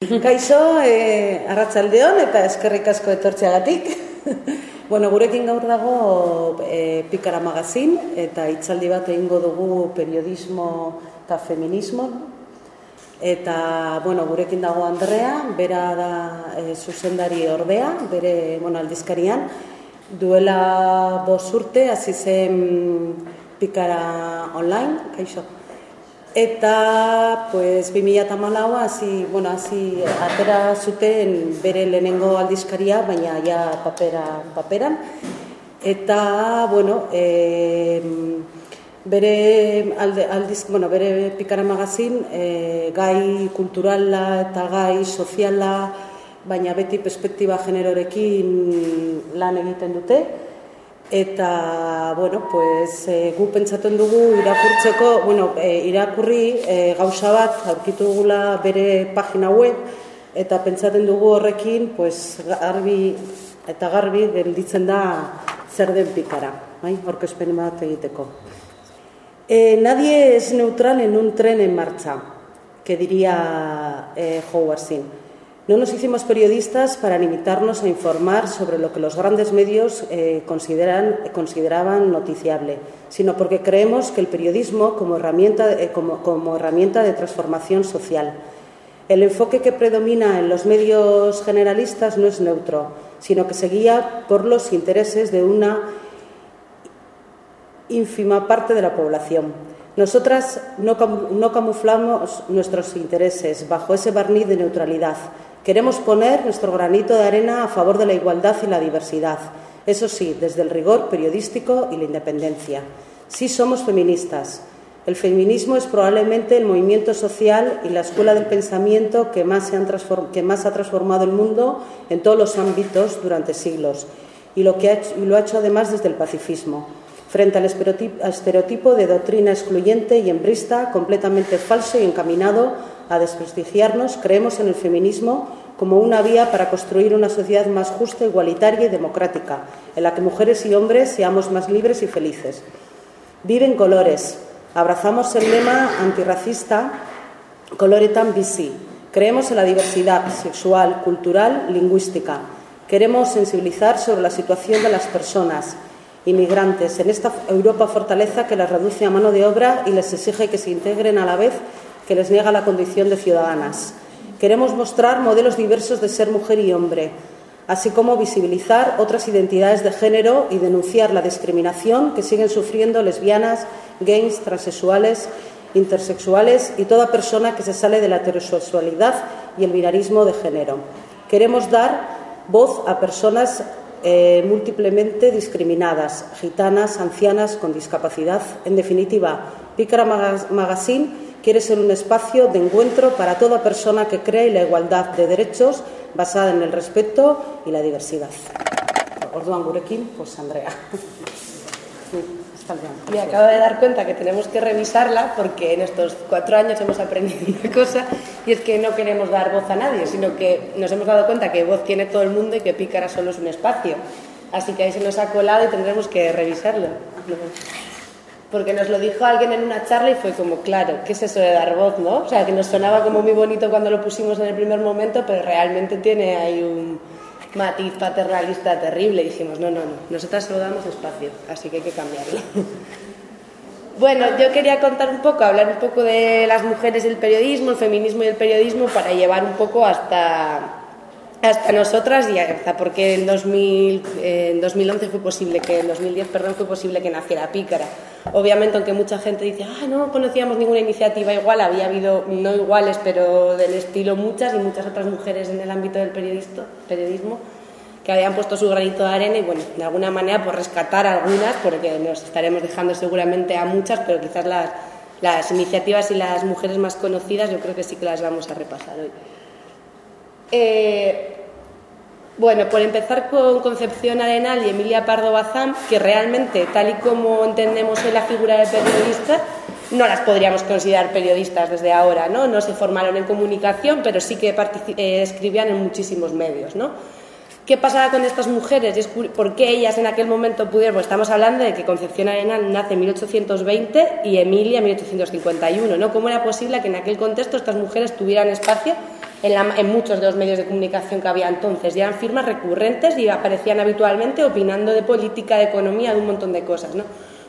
Kaixo, e, arratsaldeon eta eskerrik asko etortzeagatik. bueno, gurekin gaur dago e, Pikara Magazin eta hitzaldi bat egingo dugu periodismo eta feminismo. Eta, bueno, gurekin dago Andrea, bera da e, zuzendari ordea, bere bueno, aldizkarian. Duela bos urte, hasi zen Pikara online, kaixo. Eta, pues, 2008 hasi, bueno, hasi atera zuten bere lehenengo aldizkaria, baina ja papera, paperan. Eta, bueno, e, bere alde, aldiz, bueno, bere pikara magazin, e, gai kulturala eta gai soziala, baina beti perspektiba generorekin lan egiten dute eta bueno, pues, e, gu pentsatzen dugu irakurtzeko, bueno, e, irakurri e, gauza bat aurkitu dugula bere pagina web eta pentsatzen dugu horrekin pues, garbi eta garbi gelditzen da zer den pikara, bai? Orkespen bat egiteko. E, nadie es neutral en un tren en marcha, que diría eh, Howard Zinn. No nos hicimos periodistas para limitarnos a informar sobre lo que los grandes medios eh, consideran, consideraban noticiable, sino porque creemos que el periodismo como herramienta, eh, como, como herramienta de transformación social. El enfoque que predomina en los medios generalistas no es neutro, sino que se guía por los intereses de una ínfima parte de la población. Nosotras no, no camuflamos nuestros intereses bajo ese barniz de neutralidad, Queremos poner nuestro granito de arena a favor de la igualdad y la diversidad, eso sí, desde el rigor periodístico y la independencia. Sí somos feministas. El feminismo es probablemente el movimiento social y la escuela del pensamiento que más, más ha transformado el mundo en todos los ámbitos durante siglos y lo, ha hecho, y lo ha hecho además desde el pacifismo. Frente al estereotipo de doctrina excluyente y embrista, completamente falso y encaminado a desprestigiarnos, creemos en el feminismo como una vía para construir una sociedad más justa, igualitaria y democrática, en la que mujeres y hombres seamos más libres y felices. Viven colores. Abrazamos el lema antirracista Coloretan Bici. Creemos en la diversidad sexual, cultural, lingüística. Queremos sensibilizar sobre la situación de las personas inmigrantes en esta Europa fortaleza que las reduce a mano de obra y les exige que se integren a la vez que les niega la condición de ciudadanas. Queremos mostrar modelos diversos de ser mujer y hombre, así como visibilizar otras identidades de género y denunciar la discriminación que siguen sufriendo lesbianas, gays, transexuales, intersexuales y toda persona que se sale de la heterosexualidad y el binarismo de género. Queremos dar voz a personas eh, múltiplemente discriminadas, gitanas, ancianas, con discapacidad. En definitiva, Pícara Magazine quiere ser un espacio de encuentro para toda persona que cree en la igualdad de derechos basada en el respeto y la diversidad. Orduan gurekin, pues Andrea. Me acabo de dar cuenta que tenemos que revisarla porque en estos cuatro años hemos aprendido una cosa y es que no queremos dar voz a nadie, sino que nos hemos dado cuenta que voz tiene todo el mundo y que Pícara solo es un espacio. Así que ahí se nos ha colado y tendremos que revisarlo porque nos lo dijo alguien en una charla y fue como, claro, ¿qué es eso de dar voz, no? O sea, que nos sonaba como muy bonito cuando lo pusimos en el primer momento, pero realmente tiene ahí un matiz paternalista terrible. Y dijimos, no, no, no, nosotras solo damos espacio, así que hay que cambiarlo. bueno, yo quería contar un poco, hablar un poco de las mujeres y el periodismo, el feminismo y el periodismo, para llevar un poco hasta hasta nosotras y hasta porque en, 2000, en 2011 fue posible que en 2010 perdón fue posible que naciera Pícara. Obviamente aunque mucha gente dice ah no conocíamos ninguna iniciativa igual había habido no iguales pero del estilo muchas y muchas otras mujeres en el ámbito del periodismo que habían puesto su granito de arena y bueno de alguna manera por rescatar algunas porque nos estaremos dejando seguramente a muchas pero quizás las, las iniciativas y las mujeres más conocidas yo creo que sí que las vamos a repasar hoy. Eh, bueno, por empezar con Concepción Arenal y Emilia Pardo Bazán, que realmente, tal y como entendemos en la figura de periodista, no las podríamos considerar periodistas desde ahora, ¿no? No se formaron en comunicación, pero sí que eh, escribían en muchísimos medios, ¿no? ¿Qué pasaba con estas mujeres? ¿Por qué ellas en aquel momento pudieron? Pues estamos hablando de que Concepción Arenal nace en 1820 y Emilia en 1851, ¿no? ¿Cómo era posible que en aquel contexto estas mujeres tuvieran espacio en, muchos de los medios de comunicación que había entonces. Y eran firmas recurrentes y aparecían habitualmente opinando de política, de economía, de un montón de cosas. ¿no?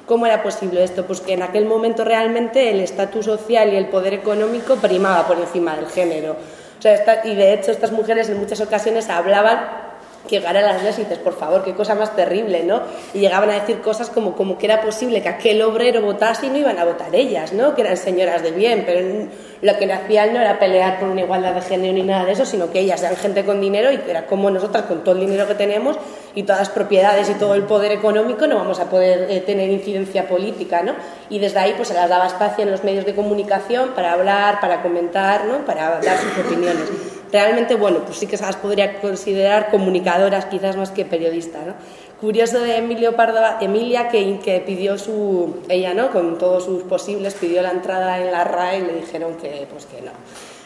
¿Cómo era posible esto? Pues que en aquel momento realmente el estatus social y el poder económico primaba por encima del género. O sea, y de hecho estas mujeres en muchas ocasiones hablaban llegar a las iglesias y dices, por favor, qué cosa más terrible, ¿no? Y llegaban a decir cosas como, como que era posible que aquel obrero votase y no iban a votar ellas, ¿no? Que eran señoras de bien, pero lo que hacían no era pelear por una igualdad de género ni nada de eso, sino que ellas eran gente con dinero y era como nosotras con todo el dinero que tenemos y todas las propiedades y todo el poder económico no vamos a poder eh, tener incidencia política, ¿no? Y desde ahí pues se las daba espacio en los medios de comunicación para hablar, para comentar, ¿no? Para dar sus opiniones realmente, bueno, pues sí que se las podría considerar comunicadoras quizás más que periodistas, ¿no? Curioso de Emilio Pardo, Emilia, que, que pidió su, ella, ¿no? Con todos sus posibles, pidió la entrada en la RAE y le dijeron que, pues que no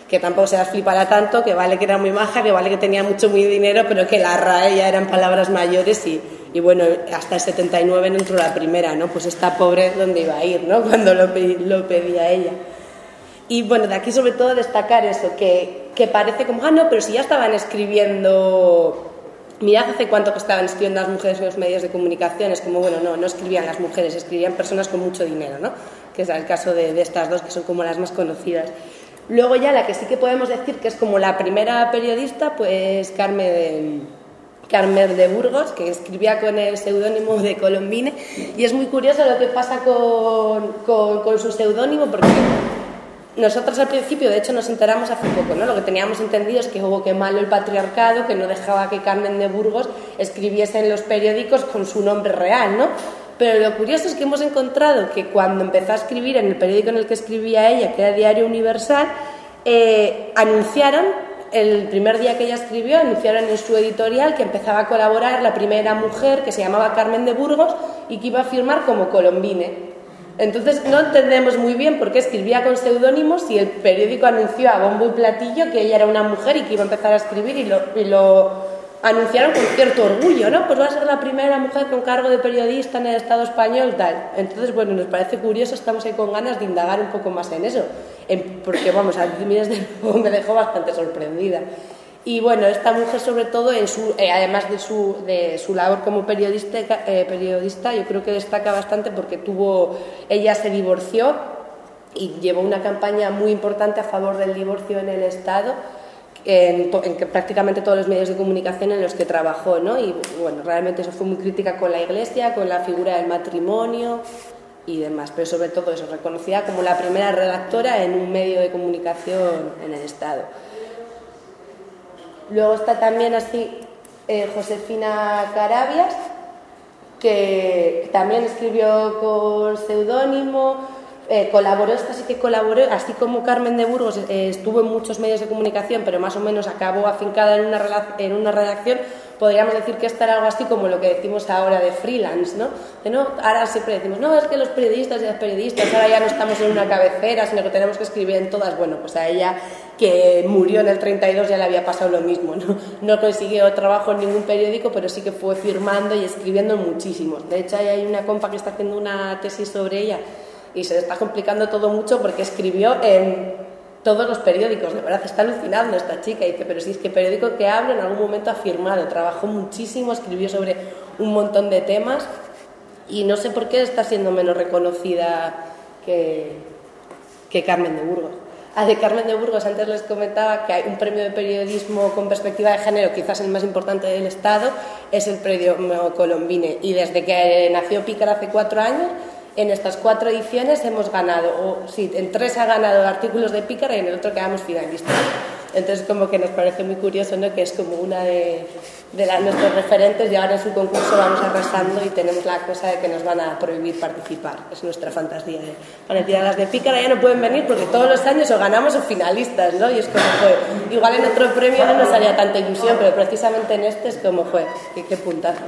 que tampoco se las flipara tanto, que vale que era muy maja, que vale que tenía mucho muy dinero, pero que la RAE ya eran palabras mayores y, y bueno, hasta el 79 no entró la primera, ¿no? Pues esta pobre, ¿dónde iba a ir, ¿no? Cuando lo, lo pedía ella. Y bueno, de aquí sobre todo destacar eso, que, que parece como, ah, no, pero si ya estaban escribiendo, mirad hace cuánto que estaban escribiendo las mujeres en los medios de comunicación, es como, bueno, no, no escribían las mujeres, escribían personas con mucho dinero, ¿no? Que es el caso de, de estas dos, que son como las más conocidas. Luego ya la que sí que podemos decir que es como la primera periodista, pues Carmen de, Carmen de Burgos, que escribía con el seudónimo de Colombine. Y es muy curioso lo que pasa con, con, con su seudónimo, porque nosotros al principio, de hecho, nos enteramos hace poco, ¿no? Lo que teníamos entendido es que hubo que malo el patriarcado, que no dejaba que Carmen de Burgos escribiese en los periódicos con su nombre real, ¿no? Pero lo curioso es que hemos encontrado que cuando empezó a escribir en el periódico en el que escribía ella, que era Diario Universal, eh, anunciaron, el primer día que ella escribió, anunciaron en su editorial que empezaba a colaborar la primera mujer que se llamaba Carmen de Burgos y que iba a firmar como Colombine. Entonces no entendemos muy bien por qué escribía con seudónimos y el periódico anunció a bombo y platillo que ella era una mujer y que iba a empezar a escribir y lo, y lo anunciaron con cierto orgullo, ¿no? Pues va a ser la primera mujer con cargo de periodista en el Estado español, tal. Entonces, bueno, nos parece curioso, estamos ahí con ganas de indagar un poco más en eso, porque, vamos, a mí me dejó bastante sorprendida. Y bueno, esta mujer sobre todo, en su, eh, además de su, de su labor como periodista, eh, periodista, yo creo que destaca bastante porque tuvo, ella se divorció y llevó una campaña muy importante a favor del divorcio en el Estado, en, en prácticamente todos los medios de comunicación en los que trabajó, ¿no? Y bueno, realmente eso fue muy crítica con la Iglesia, con la figura del matrimonio y demás, pero sobre todo eso, reconocida como la primera redactora en un medio de comunicación en el Estado. Luego está también así eh, Josefina Carabias, que también escribió con seudónimo, eh, colaboró, esta sí que colaboró, así como Carmen de Burgos eh, estuvo en muchos medios de comunicación, pero más o menos acabó afincada en una, en una redacción, podríamos decir que era algo así como lo que decimos ahora de freelance, ¿no? De no ahora siempre decimos, no, es que los periodistas y las periodistas ahora ya no estamos en una cabecera, sino que tenemos que escribir en todas. Bueno, pues a ella que murió en el 32 ya le había pasado lo mismo, ¿no? No consiguió trabajo en ningún periódico, pero sí que fue firmando y escribiendo muchísimos. De hecho, hay una compa que está haciendo una tesis sobre ella y se le está complicando todo mucho porque escribió en todos los periódicos, de verdad está alucinando esta chica, y dice, pero si es que periódico que hablo en algún momento ha firmado, trabajó muchísimo, escribió sobre un montón de temas y no sé por qué está siendo menos reconocida que, que Carmen de Burgos. A de Carmen de Burgos antes les comentaba que hay un premio de periodismo con perspectiva de género, quizás el más importante del Estado, es el premio Colombine. Y desde que nació Pícara hace cuatro años, en estas cuatro ediciones hemos ganado, o sí, en tres ha ganado artículos de Pícara y en el otro quedamos finalistas. Entonces, como que nos parece muy curioso, ¿no? Que es como una de, de las, nuestros referentes y ahora en su concurso vamos arrasando y tenemos la cosa de que nos van a prohibir participar. Es nuestra fantasía. De, van a tirar las de Pícara, ya no pueden venir porque todos los años o ganamos o finalistas, ¿no? Y es como fue. Igual en otro premio no nos haría tanta ilusión, pero precisamente en este es como fue. Qué, qué puntazo.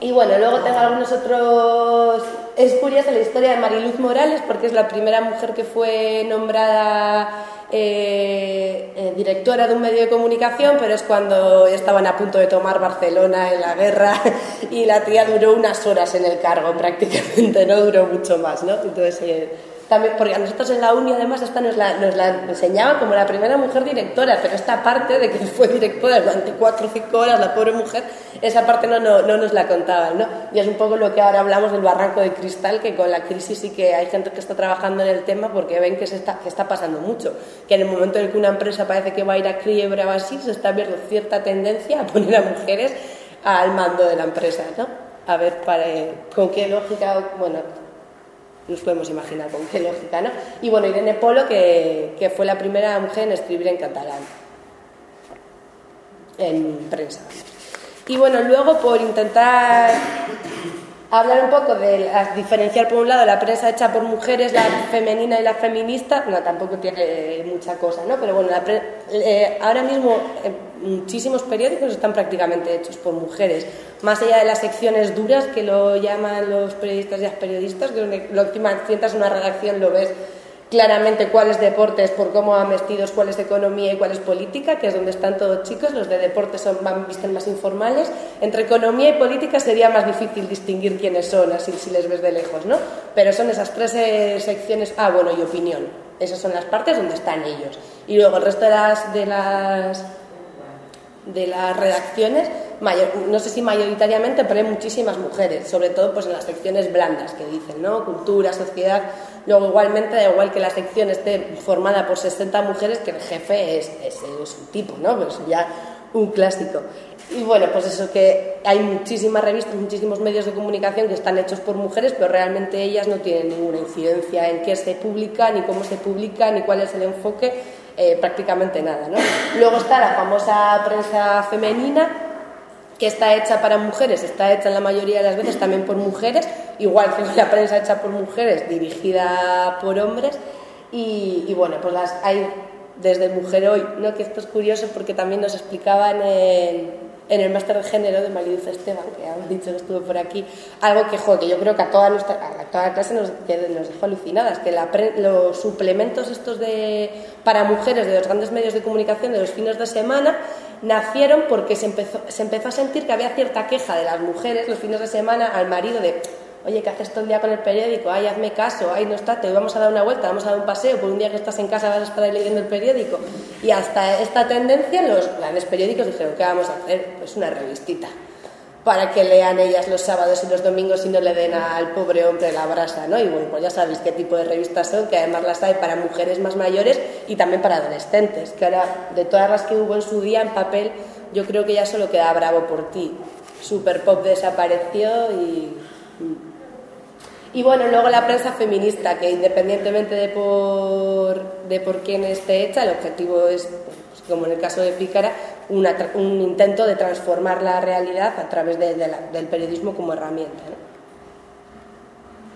Y bueno, luego tengo algunos otros... Es curiosa la historia de Mariluz Morales porque es la primera mujer que fue nombrada eh, eh, directora de un medio de comunicación, pero es cuando estaban a punto de tomar Barcelona en la guerra y la tía duró unas horas en el cargo prácticamente, no duró mucho más, ¿no? Entonces, eh, también, porque a nosotros en la uni además esta nos la, nos la enseñaban como la primera mujer directora, pero esta parte de que fue directora durante cuatro o cinco horas, la pobre mujer, esa parte no, no, no, nos la contaban, ¿no? Y es un poco lo que ahora hablamos del barranco de cristal, que con la crisis sí que hay gente que está trabajando en el tema porque ven que, se está, que está pasando mucho, que en el momento en que una empresa parece que va a ir a quiebra o así, se está viendo cierta tendencia a poner a mujeres al mando de la empresa, ¿no? A ver para, con qué lógica, bueno, nos podemos imaginar con qué lógica, ¿no? Y bueno, Irene Polo, que, que fue la primera mujer en escribir en catalán, en prensa. Y bueno, luego por intentar hablar un poco de diferenciar por un lado la prensa hecha por mujeres, la femenina y la feminista, no, tampoco tiene mucha cosa, ¿no? Pero bueno, eh, ahora mismo eh, muchísimos periódicos están prácticamente hechos por mujeres, más allá de las secciones duras que lo llaman los periodistas y las periodistas, que lo última sientas una redacción lo ves claramente cuáles deportes, por cómo van vestidos, cuál es economía y cuál es política, que es donde están todos chicos, los de deportes son, van, visten más informales. Entre economía y política sería más difícil distinguir quiénes son, así si les ves de lejos, ¿no? Pero son esas tres eh, secciones, ah, bueno, y opinión. Esas son las partes donde están ellos. Y luego el resto de las, de las, de las redacciones, no sé si mayoritariamente, pero hay muchísimas mujeres, sobre todo pues en las secciones blandas que dicen, ¿no? Cultura, sociedad, Luego, igualmente, da igual que la sección esté formada por 60 mujeres, que el jefe es, es, un tipo, ¿no? Pues ya un clásico. Y bueno, pues eso que hay muchísimas revistas, muchísimos medios de comunicación que están hechos por mujeres, pero realmente ellas no tienen ninguna incidencia en qué se publica, ni cómo se publica, ni cuál es el enfoque, eh, prácticamente nada. ¿no? Luego está la famosa prensa femenina, que está hecha para mujeres, está hecha en la mayoría de las veces también por mujeres, igual que la prensa hecha por mujeres, dirigida por hombres. Y, bueno, pues las hay desde Mujer Hoy, ¿no? que esto es curioso porque también nos explicaban en, en el máster de género de Mariluz Esteban, que ha dicho que estuvo por aquí, algo que, que yo creo que a toda, nuestra, a toda la clase nos, nos dejó alucinadas, que los suplementos estos de, para mujeres de los grandes medios de comunicación de los fines de semana nacieron porque se empezó, se empezó a sentir que había cierta queja de las mujeres los fines de semana al marido de oye, ¿qué haces todo el día con el periódico? Ay, hazme caso, ay, no está, te vamos a dar una vuelta, vamos a dar un paseo, por un día que estás en casa vas a estar ahí leyendo el periódico. Y hasta esta tendencia los grandes periódicos dijeron, ¿qué vamos a hacer? Pues una revistita para que lean ellas los sábados y los domingos y no le den al pobre hombre la brasa, ¿no? Y bueno, pues ya sabéis qué tipo de revistas son, que además las hay para mujeres más mayores y también para adolescentes, que ahora de todas las que hubo en su día en papel, yo creo que ya solo queda Bravo por ti. Super Pop desapareció y... Y bueno, luego la prensa feminista, que independientemente de por, de por quién esté hecha, el objetivo es, pues, como en el caso de Pícara, un intento de transformar la realidad a través del periodismo como herramienta.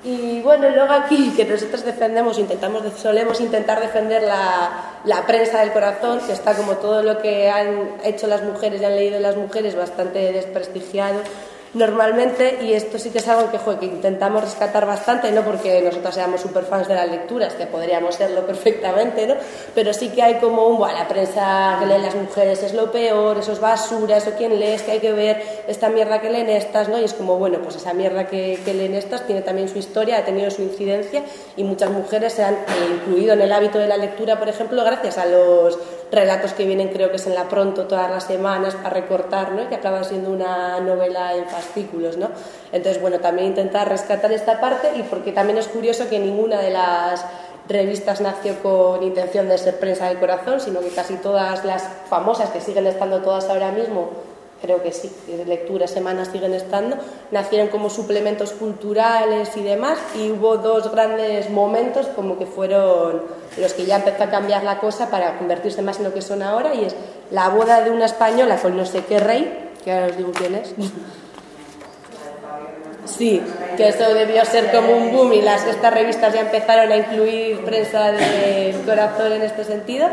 Y bueno, luego aquí que nosotros defendemos, intentamos, solemos intentar defender la, la, prensa del corazón, que está como todo lo que han hecho las mujeres y han leído las mujeres bastante desprestigiado normalmente, y esto sí que es algo que, que intentamos rescatar bastante, no porque nosotros seamos súper fans de las lecturas, que podríamos serlo perfectamente, ¿no? pero sí que hay como un, bueno, la prensa que leen las mujeres es lo peor, eso es basura, eso quién lees, que hay que ver esta mierda que leen estas, ¿no? y es como, bueno, pues esa mierda que, leen estas tiene también su historia, ha tenido su incidencia, y muchas mujeres se han incluido en el hábito de la lectura, por ejemplo, gracias a los relatos que vienen, creo que es en la pronto todas las semanas para recortar, ¿no? que acaba siendo una novela en fascículos. ¿no? Entonces, bueno, también intentar rescatar esta parte y porque también es curioso que ninguna de las revistas nació con intención de ser prensa del corazón, sino que casi todas las famosas que siguen estando todas ahora mismo creo que sí, de lectura semanas siguen estando, nacieron como suplementos culturales y demás, y hubo dos grandes momentos como que fueron los que ya empezó a cambiar la cosa para convertirse más en lo que son ahora, y es la boda de una española con no sé qué rey, que ahora os digo quién es. Sí, que eso debió ser como un boom y las, estas revistas ya empezaron a incluir prensa de corazón en este sentido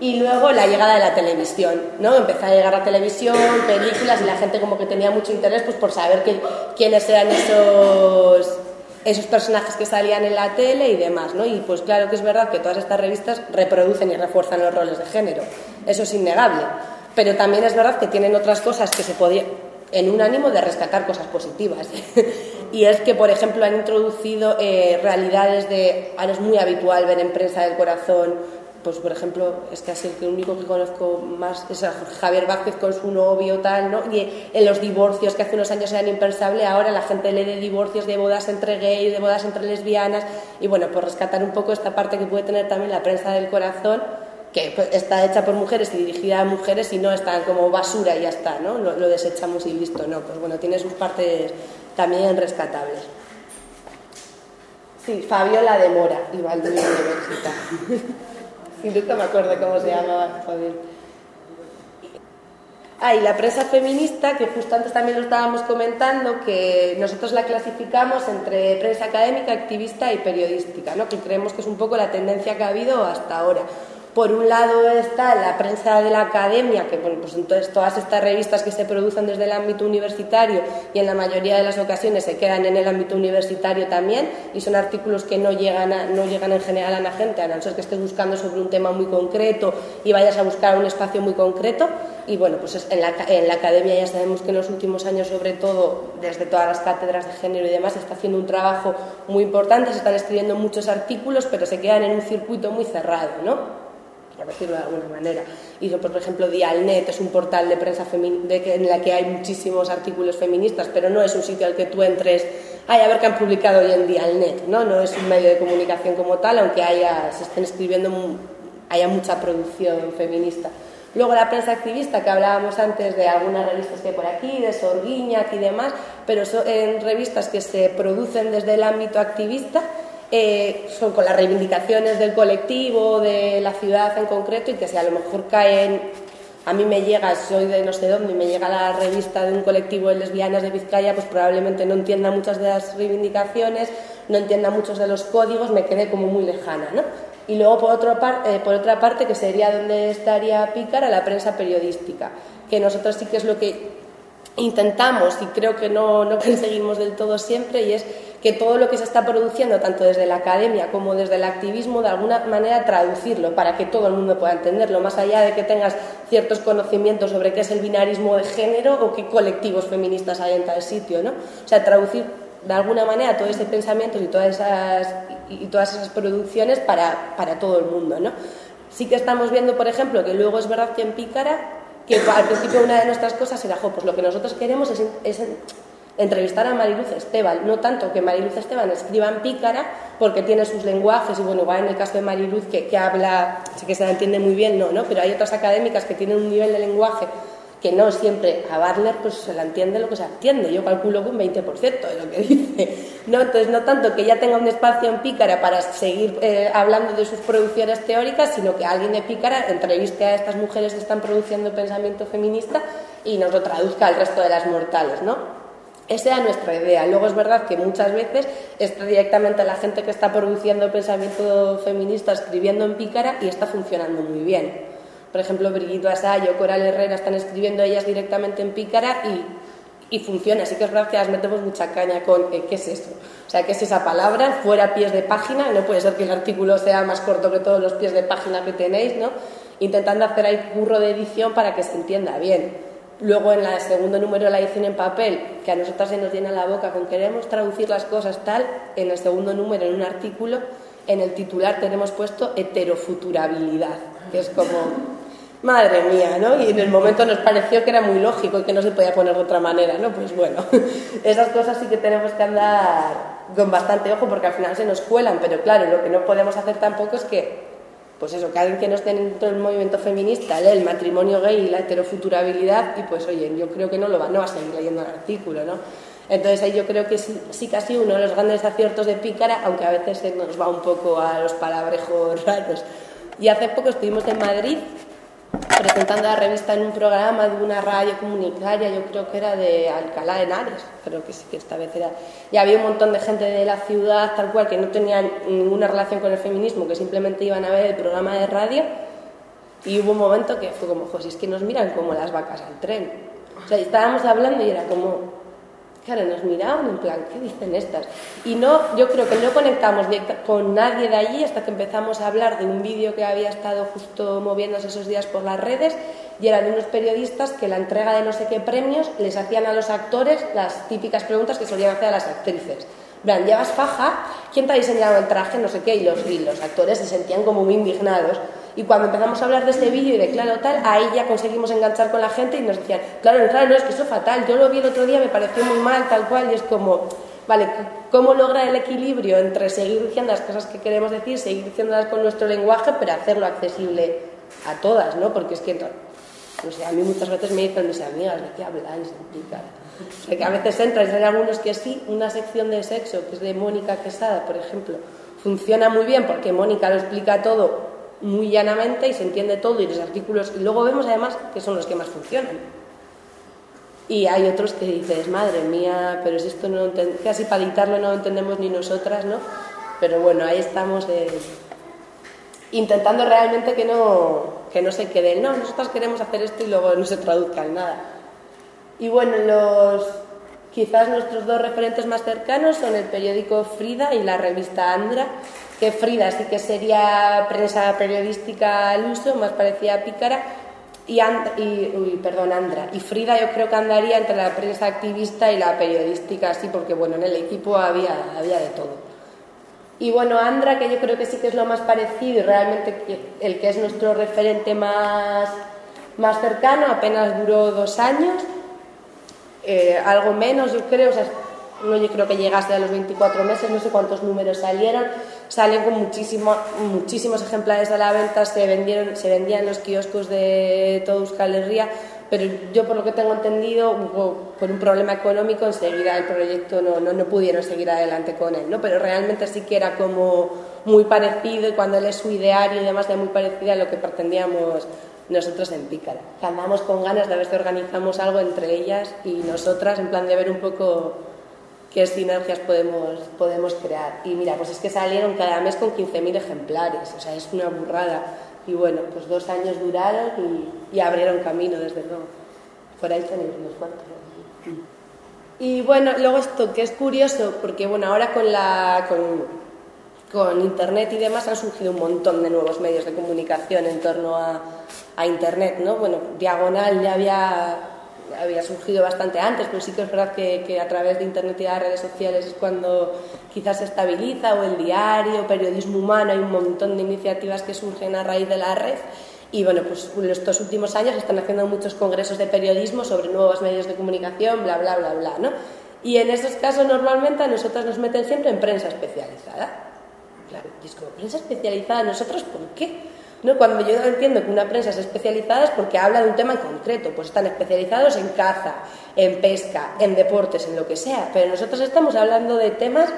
y luego la llegada de la televisión, ¿no? Empezó a llegar la televisión, películas y la gente como que tenía mucho interés pues por saber quiénes eran esos esos personajes que salían en la tele y demás, ¿no? Y pues claro que es verdad que todas estas revistas reproducen y refuerzan los roles de género, eso es innegable, pero también es verdad que tienen otras cosas que se podían en un ánimo de rescatar cosas positivas. y es que, por ejemplo, han introducido eh, realidades de, ahora es muy habitual ver en prensa del corazón, pues por ejemplo, es casi el único que conozco más es Javier Vázquez con su novio, tal, ¿no? Y en los divorcios que hace unos años eran impensables, ahora la gente lee de divorcios, de bodas entre gays, de bodas entre lesbianas, y bueno, por rescatar un poco esta parte que puede tener también la prensa del corazón, que pues, está hecha por mujeres y dirigida a mujeres y no está como basura y ya está, ¿no? Lo, desechamos y listo, no, pues bueno, tiene sus partes también rescatables. Sí, Fabiola de Mora, y Valdivia Y me acuerdo cómo se llamaba Fabiola. Ah, la prensa feminista, que justo antes también lo estábamos comentando, que nosotros la clasificamos entre prensa académica, activista y periodística, ¿no? que creemos que es un poco la tendencia que ha habido hasta ahora. Por un lado está la prensa de la academia, que pues entonces todas estas revistas que se producen desde el ámbito universitario y en la mayoría de las ocasiones se quedan en el ámbito universitario también y son artículos que no llegan, no llegan en general a la gente, a no ser que estés buscando sobre un tema muy concreto y vayas a buscar un espacio muy concreto. Y bueno, pues en la, en la academia ya sabemos que en los últimos años, sobre todo desde todas las cátedras de género y demás, se está haciendo un trabajo muy importante, se están escribiendo muchos artículos, pero se quedan en un circuito muy cerrado, ¿no? Por decirlo de alguna manera. Y por ejemplo, Dialnet es un portal de prensa de en la que hay muchísimos artículos feministas, pero no es un sitio al que tú entres, ay, a ver qué han publicado hoy en Dialnet, ¿no? No es un medio de comunicación como tal, aunque haya, se estén escribiendo, haya mucha producción feminista. Luego la prensa activista, que hablábamos antes de algunas revistas que hay por aquí, de Sorguiñac y demás, pero son en revistas que se producen desde el ámbito activista eh, son con las reivindicaciones del colectivo, de la ciudad en concreto, y que si a lo mejor caen, a mí me llega, soy de no sé dónde, y me llega la revista de un colectivo de lesbianas de Vizcaya, pues probablemente no entienda muchas de las reivindicaciones, no entienda muchos de los códigos, me quede como muy lejana, ¿no? Y luego, por, otro eh, por otra parte, que sería donde estaría Pícara, la prensa periodística, que nosotros sí que es lo que intentamos y creo que no, no conseguimos del todo siempre, y es que todo lo que se está produciendo, tanto desde la academia como desde el activismo, de alguna manera traducirlo para que todo el mundo pueda entenderlo, más allá de que tengas ciertos conocimientos sobre qué es el binarismo de género o qué colectivos feministas hay en tal sitio, ¿no? O sea, traducir de alguna manera todo ese pensamiento y todas esas, y todas esas producciones para, para todo el mundo, ¿no? Sí que estamos viendo, por ejemplo, que luego es verdad que en Pícara, que al principio una de nuestras cosas era, jo, pues lo que nosotros queremos es, es entrevistar a Mariluz Esteban, no tanto que Mariluz Esteban escriba en pícara, porque tiene sus lenguajes, y bueno, igual en el caso de Mariluz, que, que habla, sé que se la entiende muy bien, no, ¿no? Pero hay otras académicas que tienen un nivel de lenguaje que no siempre a Barler pues se la entiende lo que se entiende, yo calculo que un 20% de lo que dice, ¿no? Entonces no tanto que ella tenga un espacio en Pícara para seguir eh, hablando de sus producciones teóricas, sino que alguien de Pícara entreviste a estas mujeres que están produciendo pensamiento feminista y nos lo traduzca al resto de las mortales, ¿no? Esa es nuestra idea. Luego es verdad que muchas veces está directamente la gente que está produciendo pensamiento feminista escribiendo en pícara y está funcionando muy bien. Por ejemplo, Brigitte Asayo, Coral Herrera están escribiendo ellas directamente en pícara y, y funciona. Así que es verdad que las metemos mucha caña con eh, qué es eso. O sea, qué es esa palabra, fuera pies de página. No puede ser que el artículo sea más corto que todos los pies de página que tenéis, ¿no? Intentando hacer ahí curro de edición para que se entienda bien. Luego en el segundo número la edición en papel, que a nosotras se nos llena la boca con queremos traducir las cosas tal, en el segundo número, en un artículo, en el titular tenemos puesto heterofuturabilidad, que es como, madre mía, ¿no? Y en el momento nos pareció que era muy lógico y que no se podía poner de otra manera, ¿no? Pues bueno, esas cosas sí que tenemos que andar con bastante ojo porque al final se nos cuelan, pero claro, lo que no podemos hacer tampoco es que pues eso, que alguien que no esté dentro del movimiento feminista lee el matrimonio gay y la heterofuturabilidad y pues oye, yo creo que no lo va, no va a seguir leyendo el artículo, ¿no? Entonces ahí yo creo que sí, sí casi uno de los grandes aciertos de Pícara, aunque a veces se nos va un poco a los palabrejos raros. Y hace poco estuvimos en Madrid presentando la revista en un programa de una radio comunitaria, yo creo que era de Alcalá de Henares, creo que sí que esta vez era. Y había un montón de gente de la ciudad, tal cual, que no tenían ninguna relación con el feminismo, que simplemente iban a ver el programa de radio. Y hubo un momento que fue como, José, es que nos miran como las vacas al tren. O sea, estábamos hablando y era como, Claro, nos miraban en plan, ¿qué dicen estas? Y no, yo creo que no conectamos con nadie de allí hasta que empezamos a hablar de un vídeo que había estado justo moviéndose esos días por las redes y eran unos periodistas que la entrega de no sé qué premios les hacían a los actores las típicas preguntas que solían hacer a las actrices. Vean, ¿llevas faja? ¿Quién te ha diseñado el traje? No sé qué. Y y los actores se sentían como muy indignados. Y cuando empezamos a hablar de este vídeo y de claro tal, ahí ya conseguimos enganchar con la gente y nos decían, claro, claro, no, es que eso es fatal. Yo lo vi el otro día, me pareció muy mal, tal cual. Y es como, vale, ¿cómo logra el equilibrio entre seguir diciendo las cosas que queremos decir, seguir diciéndolas con nuestro lenguaje, pero hacerlo accesible a todas, ¿no? Porque es que no sé, a mí muchas veces me dicen mis amigas, ¿de qué habláis? O sea, que a veces entras hay algunos que sí, una sección de sexo, que es de Mónica Quesada, por ejemplo, funciona muy bien porque Mónica lo explica todo muy llanamente y se entiende todo y los artículos, y luego vemos además que son los que más funcionan. Y hay otros que dices, madre mía, pero si esto no casi para editarlo no entendemos ni nosotras, ¿no? Pero bueno, ahí estamos intentando realmente que no, que no se quede, no, nosotros queremos hacer esto y luego no se traduzca en nada. Y bueno, los, quizás nuestros dos referentes más cercanos son el periódico Frida y la revista Andra, que Frida sí que sería prensa periodística al uso, más parecida a pícara, y, y perdón, Andra. Y Frida yo creo que andaría entre la prensa activista y la periodística, así, porque bueno, en el equipo había, había de todo. Y bueno, Andra, que yo creo que sí que es lo más parecido y realmente el que es nuestro referente más, más cercano, apenas duró dos años, eh, algo menos yo creo, o sea, no yo creo que llegase a los 24 meses, no sé cuántos números salieron, salen con muchísimo, muchísimos ejemplares a la venta, se, vendieron, se vendían en los kioscos de todo Euskal Herria, pero yo por lo que tengo entendido, por un problema económico, enseguida el proyecto no, no, no, pudieron seguir adelante con él, ¿no? Pero realmente sí que era como muy parecido y cuando él es su ideario y demás, era muy parecido a lo que pretendíamos nosotros en Pícara. Andamos con ganas de ver si organizamos algo entre ellas y nosotras, en plan de ver un poco qué sinergias podemos, podemos crear. Y mira, pues es que salieron cada mes con 15.000 ejemplares, o sea, es una burrada. Y bueno, pues dos años duraron y, abrieron camino, desde luego. Por ahí tenéis unos cuantos. Y bueno, luego esto que es curioso, porque bueno, ahora con, la, con, con Internet y demás han surgido un montón de nuevos medios de comunicación en torno a, a Internet, ¿no? Bueno, Diagonal ya había había surgido bastante antes, pero sí que es verdad que, a través de Internet y las redes sociales es cuando quizás se estabiliza, o el diario, periodismo humano, hay un montón de iniciativas que surgen a raíz de la red. Y bueno, pues estos últimos años están haciendo muchos congresos de periodismo sobre nuevos medios de comunicación, bla, bla, bla, bla, ¿no? Y en esos casos normalmente a nosotros nos meten siempre en prensa especializada. Claro, y es como, ¿prensa especializada? ¿Nosotros por qué? ¿No? Cuando yo entiendo que una prensa es especializada es porque habla de un tema en concreto, pues están especializados en caza, en pesca, en deportes, en lo que sea, pero nosotros estamos hablando de temas,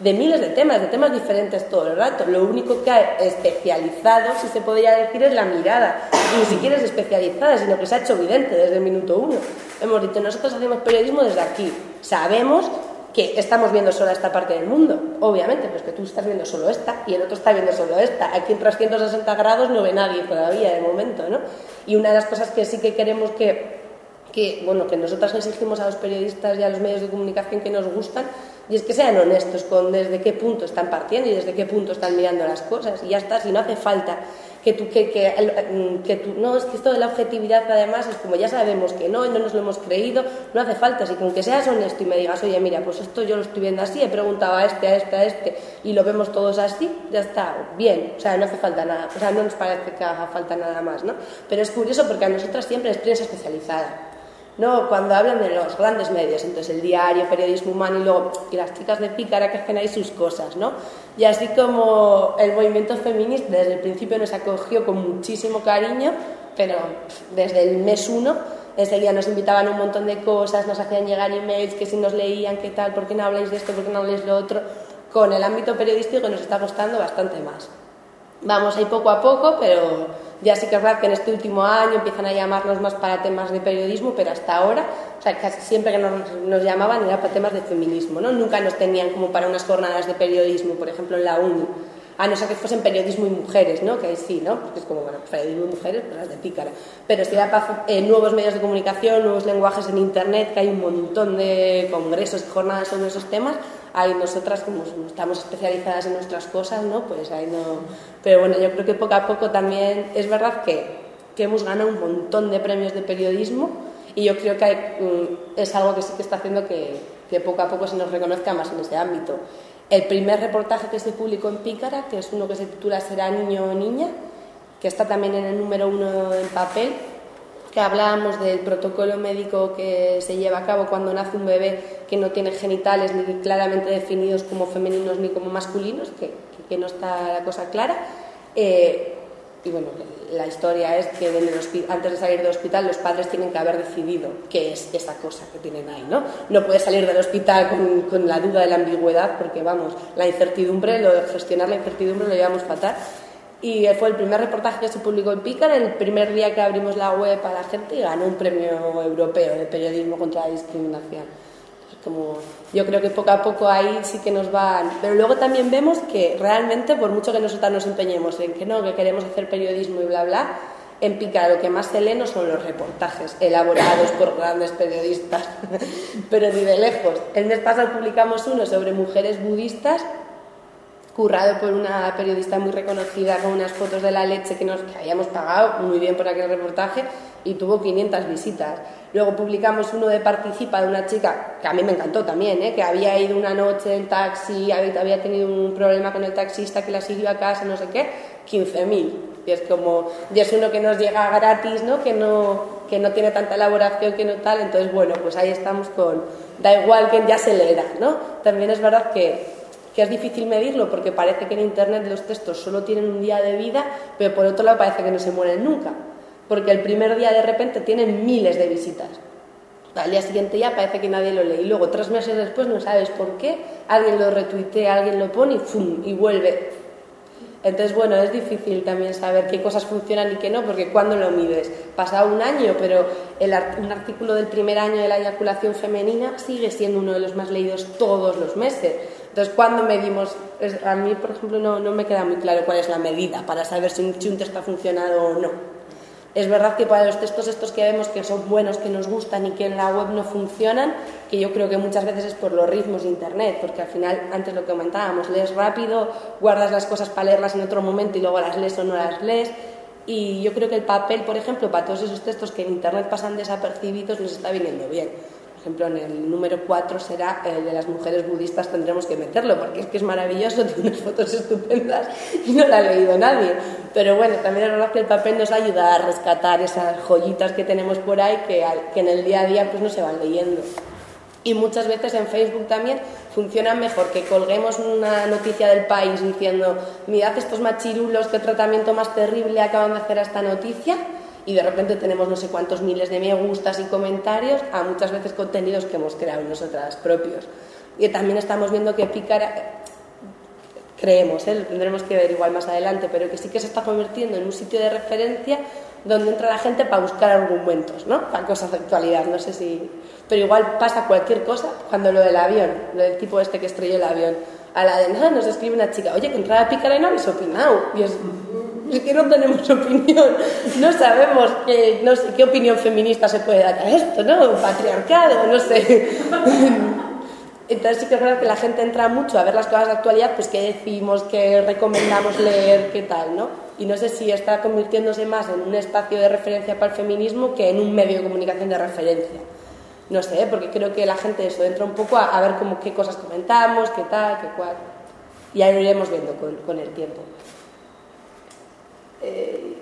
de miles de temas, de temas diferentes todo el rato. Lo único que ha especializado, si se podría decir, es la mirada. Y ni siquiera es especializada, sino que se ha hecho evidente desde el minuto uno. Hemos dicho, nosotros hacemos periodismo desde aquí. Sabemos que estamos viendo solo esta parte del mundo, obviamente, pues que tú estás viendo solo esta y el otro está viendo solo esta. Aquí en 360 grados no ve nadie todavía de momento, ¿no? Y una de las cosas que sí que queremos que, que bueno, que nosotras exigimos a los periodistas y a los medios de comunicación que nos gustan, y es que sean honestos con desde qué punto están partiendo y desde qué punto están mirando las cosas. Y ya está, si no hace falta que tú, que, que, que tú, no, es que esto de la objetividad además es como ya sabemos que no y no nos lo hemos creído, no hace falta, así que aunque seas honesto y me digas, oye, mira, pues esto yo lo estoy viendo así, he preguntado a este, a este, a este, y lo vemos todos así, ya está, bien, o sea, no hace falta nada, o sea, no nos parece que haga falta nada más, ¿no? Pero es curioso porque a nosotras siempre es prensa especializada. ¿No? Cuando hablan de los grandes medios, entonces el diario, periodismo humano y luego las chicas de Pícara que hacen ahí sus cosas, ¿no? Y así como el movimiento feminista desde el principio nos acogió con muchísimo cariño, pero desde el mes uno enseguida nos invitaban un montón de cosas, nos hacían llegar emails, que si nos leían, qué tal, por qué no habláis de esto, por qué no habláis de lo otro, con el ámbito periodístico nos está costando bastante más. Vamos ahí poco a poco, pero ya sí que es verdad que en este último año empiezan a llamarnos más para temas de periodismo, pero hasta ahora, o sea, casi siempre que nos, nos llamaban era para temas de feminismo, ¿no? Nunca nos tenían como para unas jornadas de periodismo, por ejemplo, en la uni. A no ser que fuesen periodismo y mujeres, ¿no? Que ahí sí, ¿no? Porque es como, bueno, periodismo y mujeres, pues las de pícara. Pero si era para eh, nuevos medios de comunicación, nuevos lenguajes en Internet, que hay un montón de congresos y jornadas sobre esos temas, ahí nosotras como estamos especializadas en nuestras cosas, ¿no? Pues ahí no... Pero bueno, yo creo que poco a poco también es verdad que que hemos ganado un montón de premios de periodismo y yo creo que mm, es algo que sí que está haciendo que, que poco a poco se nos reconozca más en ese ámbito. El primer reportaje que se publicó en Pícara, que es uno que se titula Será niño o niña, que está también en el número uno en papel, que hablábamos del protocolo médico que se lleva a cabo cuando nace un bebé que no tiene genitales ni claramente definidos como femeninos ni como masculinos, que, que no está la cosa clara. Eh, y bueno, la historia es que antes de salir del hospital los padres tienen que haber decidido qué es esa cosa que tienen ahí, ¿no? No puedes salir del hospital con, con la duda de la ambigüedad porque, vamos, la incertidumbre, lo de gestionar la incertidumbre lo llevamos fatal. Y fue el primer reportaje que se publicó en Pícar, el primer día que abrimos la web a la gente y ganó un premio europeo de periodismo contra la discriminación. Como yo creo que poco a poco ahí sí que nos van. Pero luego también vemos que realmente por mucho que nosotros nos empeñemos en que no que queremos hacer periodismo y bla bla en Pica lo que más se lee no son los reportajes elaborados por grandes periodistas pero ni de lejos. El mes pasado publicamos uno sobre mujeres budistas currado por una periodista muy reconocida con unas fotos de la leche que nos que habíamos pagado muy bien por aquel reportaje y tuvo 500 visitas. Luego publicamos uno de Participa de una chica que a mí me encantó también, ¿eh? que había ido una noche en taxi, había tenido un problema con el taxista que la siguió a casa, no sé qué, 15.000. Y es como, y es uno que nos llega gratis, ¿no? Que, no, que no tiene tanta elaboración, que no tal. Entonces, bueno, pues ahí estamos con, da igual que ya se leerá, ¿no? También es verdad que que es difícil medirlo porque parece que en Internet los textos solo tienen un día de vida, pero por otro lado parece que no se mueren nunca porque el primer día de repente tienen miles de visitas. Al día siguiente ya parece que nadie lo lee y luego tres meses después no sabes por qué, alguien lo retuitea, alguien lo pone y ¡fum! y vuelve. Entonces, bueno, es difícil también saber qué cosas funcionan y qué no, porque cuando lo mides, pasa un año, pero el, un artículo del primer año de la eyaculación femenina sigue siendo uno de los más leídos todos los meses. Entonces, cuando medimos, a mí, por ejemplo, no, no me queda muy claro cuál es la medida para saber si un, si un ha funcionado o no. Es verdad que para los textos estos que vemos que son buenos, que nos gustan y que en la web no funcionan, que yo creo que muchas veces es por los ritmos de Internet, porque al final, antes lo que comentábamos, lees rápido, guardas las cosas para leerlas en otro momento y luego las lees o no las lees. Y yo creo que el papel, por ejemplo, para todos esos textos que en Internet pasan desapercibidos, nos está viniendo bien ejemplo, en el número 4 será el de las mujeres budistas, tendremos que meterlo, porque es que es maravilloso, tiene unas fotos estupendas y no la ha leído nadie. Pero bueno, también es verdad que el papel nos ayuda a rescatar esas joyitas que tenemos por ahí que, que en el día a día pues no se van leyendo. Y muchas veces en Facebook también funciona mejor que colguemos una noticia del país diciendo, mirad estos machirulos, qué tratamiento más terrible acaban de hacer a esta noticia, y de repente tenemos no sé cuántos miles de me gustas y comentarios a muchas veces contenidos que hemos creado nosotras propios. Y también estamos viendo que Pícara, creemos, ¿eh? lo tendremos que ver igual más adelante, pero que sí que se está convirtiendo en un sitio de referencia donde entra la gente para buscar argumentos, ¿no? Para cosas de actualidad, no sé si... Pero igual pasa cualquier cosa cuando lo del avión, lo del tipo este que estrelló el avión. A la de nada nos escribe una chica, oye, que entraba a Pícara y no habéis opinado. Y es, es que no tenemos opinión, no sabemos qué, no sé, qué opinión feminista se puede dar a esto, ¿no? Patriarcado, no sé. Entonces sí que es verdad que la gente entra mucho a ver las cosas de actualidad, pues qué decimos, qué recomendamos leer, qué tal, ¿no? Y no sé si está convirtiéndose más en un espacio de referencia para el feminismo que en un medio de comunicación de referencia. No sé, porque creo que la gente eso entra un poco a, ver cómo, qué cosas comentamos, qué tal, qué cual. Y ahí lo iremos viendo con, con el tiempo. Eh,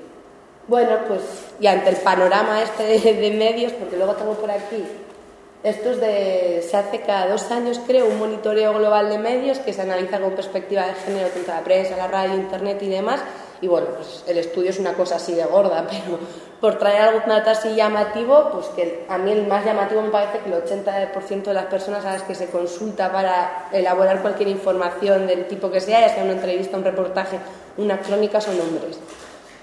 bueno, pues y ante el panorama este de, medios, porque luego tengo por aquí, esto es de, se hace cada dos años creo un monitoreo global de medios que se analiza con perspectiva de género tanto la prensa, la radio, internet y demás, y bueno, pues el estudio es una cosa así de gorda, pero por traer algún dato así llamativo, pues que a mí el más llamativo me parece que el 80% de las personas a las que se consulta para elaborar cualquier información del tipo que sea, ya sea una entrevista, un reportaje, una crónica, son hombres.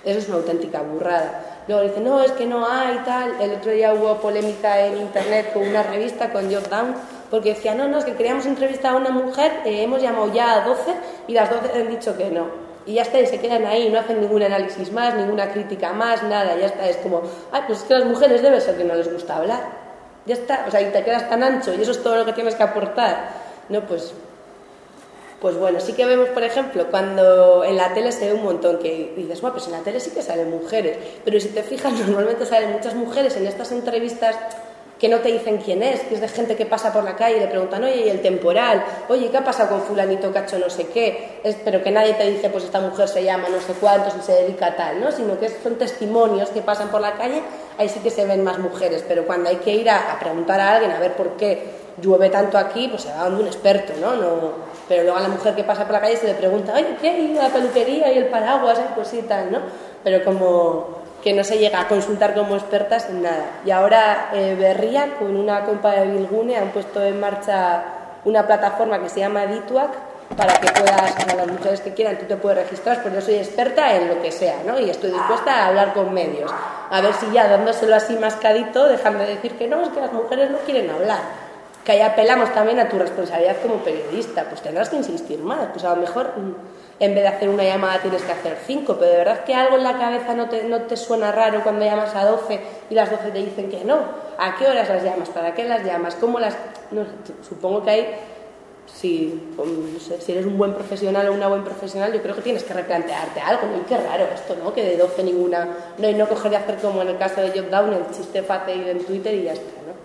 Eso es una auténtica burrada. Luego dicen, no, es que no hay tal. El otro día hubo polémica en internet con una revista, con Jordan, porque decía, no, no, es que queríamos entrevistar a una mujer, eh, hemos llamado ya a 12 y las 12 han dicho que no. Y ya está, y se quedan ahí, no hacen ningún análisis más, ninguna crítica más, nada, ya está. Es como, ay, pues es que las mujeres debe ser que no les gusta hablar. Ya está, o sea, y te quedas tan ancho y eso es todo lo que tienes que aportar. No, pues Pues bueno, sí que vemos, por ejemplo, cuando en la tele se ve un montón que dices, bueno, pues en la tele sí que salen mujeres, pero si te fijas, normalmente salen muchas mujeres en estas entrevistas que no te dicen quién es, que es de gente que pasa por la calle y le preguntan, oye, ¿y el temporal? Oye, ¿qué ha pasado con fulanito cacho no sé qué? Es, pero que nadie te dice, pues esta mujer se llama no sé cuántos y se dedica a tal, ¿no? Sino que son testimonios que pasan por la calle, ahí sí que se ven más mujeres, pero cuando hay que ir a, preguntar a alguien a ver por qué llueve tanto aquí, pues se va donde un experto, ¿no? no pero luego a la mujer que pasa por la calle se le pregunta, oye, ¿qué? ¿Y la peluquería y el paraguas? Pues sí, tal, ¿no? Pero como que no se llega a consultar como expertas en nada. Y ahora eh, Berría, con una compa de Bilgune, han puesto en marcha una plataforma que se llama Dituac para que puedas, a las mujeres que quieran, tú te puedes registrar, porque yo soy experta en lo que sea, ¿no? Y estoy dispuesta a hablar con medios. A ver si ya dándoselo así mascadito, dejan de decir que no, es que las mujeres no quieren hablar. Que ahí apelamos también a tu responsabilidad como periodista, pues tendrás que insistir más. Pues a lo mejor mm, en vez de hacer una llamada tienes que hacer cinco, pero de verdad que algo en la cabeza no te, no te suena raro cuando llamas a 12 y las 12 te dicen que no. ¿A qué horas las llamas? ¿Para qué las llamas? ¿Cómo las...? No, supongo que hay... Si, eres un buen profesional o una buen profesional, yo creo que tienes que replantearte algo. ¿no? Y qué raro esto, ¿no? Que de 12 ninguna... No, y no coger de hacer como en el caso de Job Down, el chiste fácil en Twitter y ya está, ¿no?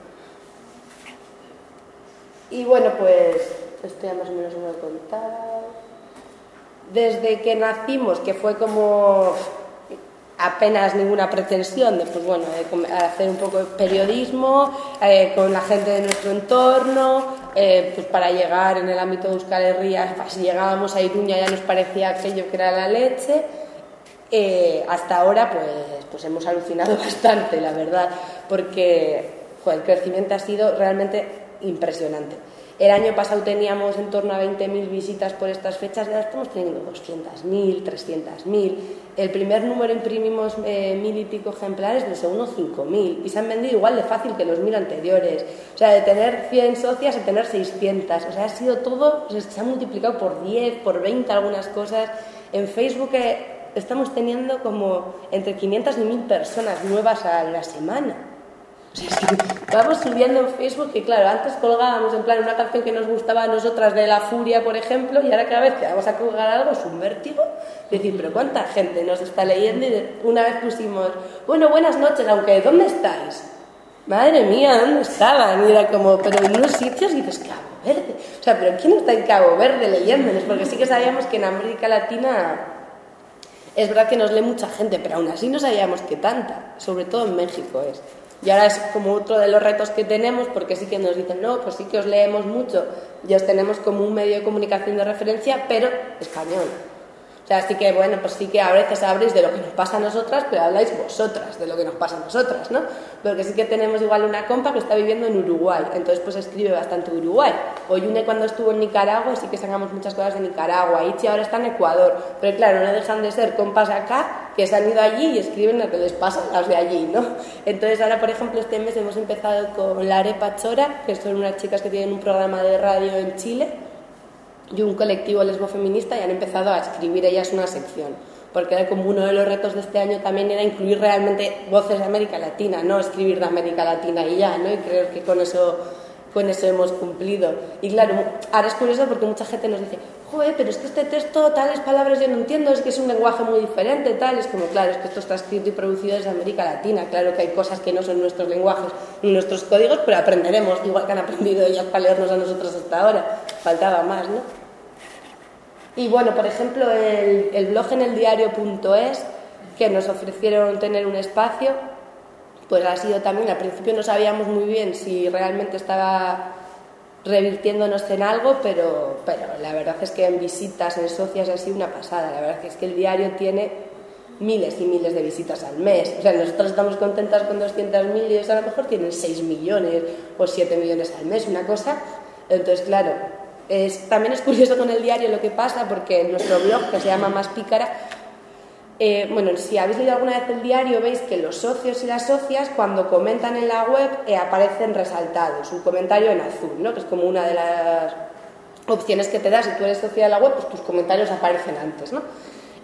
Y bueno, pues esto ya más o menos me lo he contado desde que nacimos, que fue como apenas ninguna pretensión de, pues bueno, de hacer un poco de periodismo eh, con la gente de nuestro entorno, eh, pues para llegar en el ámbito de Euskal Herria, pues si llegábamos a Iruña ya nos parecía aquello que era la leche. Eh, hasta ahora pues, pues hemos alucinado bastante, la verdad, porque el crecimiento ha sido realmente impresionante. El año pasado teníamos en torno a 20.000 visitas por estas fechas ahora estamos teniendo 200.000, 300.000. El primer número imprimimos eh, mil y pico ejemplares, el segundo 5.000 y se han vendido igual de fácil que los mil anteriores. O sea, de tener 100 socias a tener 600. O sea, ha sido todo, se ha multiplicado por 10, por 20 algunas cosas. En Facebook eh, estamos teniendo como entre 500 y 1.000 personas nuevas a la semana vamos subiendo en Facebook que, claro, antes colgábamos en plan una canción que nos gustaba a nosotras de La Furia, por ejemplo, y ahora cada vez que vamos a colgar algo es un vértigo. Decir, pero ¿cuánta gente nos está leyendo? Y una vez pusimos, bueno, buenas noches, aunque ¿dónde estáis? Madre mía, ¿dónde estaban? Y era como, pero en unos sitios y dices, Cabo Verde. O sea, pero ¿quién está en Cabo Verde leyéndonos? Porque sí que sabíamos que en América Latina es verdad que nos lee mucha gente, pero aún así no sabíamos que tanta, sobre todo en México es. Y ahora es como otro de los retos que tenemos, porque sí que nos dicen, no, pues sí que os leemos mucho y os tenemos como un medio de comunicación de referencia, pero español. O sea, así que bueno, pues sí que a veces habléis de lo que nos pasa a nosotras, pero habláis vosotras de lo que nos pasa a nosotras, ¿no? Porque sí que tenemos igual una compa que está viviendo en Uruguay, entonces pues escribe bastante Uruguay. O Yune cuando estuvo en Nicaragua, sí que sacamos muchas cosas de Nicaragua. Ichi ahora está en Ecuador, pero claro, no dejan de ser compas acá que se han ido allí y escriben lo que les pasa a las de allí, ¿no? Entonces ahora, por ejemplo, este mes hemos empezado con la Arepa que son unas chicas que tienen un programa de radio en Chile y un colectivo lesbo feminista y han empezado a escribir ellas una sección. Porque era como uno de los retos de este año también era incluir realmente voces de América Latina, no escribir de América Latina y ya, ¿no? Y creo que con eso, con eso hemos cumplido. Y claro, ahora es curioso porque mucha gente nos dice, joder, pero es que este texto, tales palabras yo no entiendo, es que es un lenguaje muy diferente, tal. Es como, claro, es que esto está escrito y producido desde América Latina. Claro que hay cosas que no son nuestros lenguajes nuestros códigos, pero aprenderemos, igual que han aprendido ellas para leernos a nosotros hasta ahora. Faltaba más, ¿no? Y bueno, por ejemplo, el, blog en el diario.es, que nos ofrecieron tener un espacio, pues ha sido también, al principio no sabíamos muy bien si realmente estaba revirtiéndonos en algo, pero, pero la verdad es que en visitas, en socias, ha sido una pasada. La verdad es que el diario tiene miles y miles de visitas al mes. O sea, nosotros estamos contentas con 200.000 y ellos a lo mejor tienen 6 millones o 7 millones al mes, una cosa. Entonces, claro, también es curioso con el diario lo que pasa, porque en nuestro blog, que se llama Más Pícara, eh, bueno, si habéis leído alguna vez el diario, veis que los socios y las socias, cuando comentan en la web, eh, aparecen resaltados, un comentario en azul, ¿no? que es como una de las opciones que te da. Si tú eres socio de la web, pues tus comentarios aparecen antes. ¿no?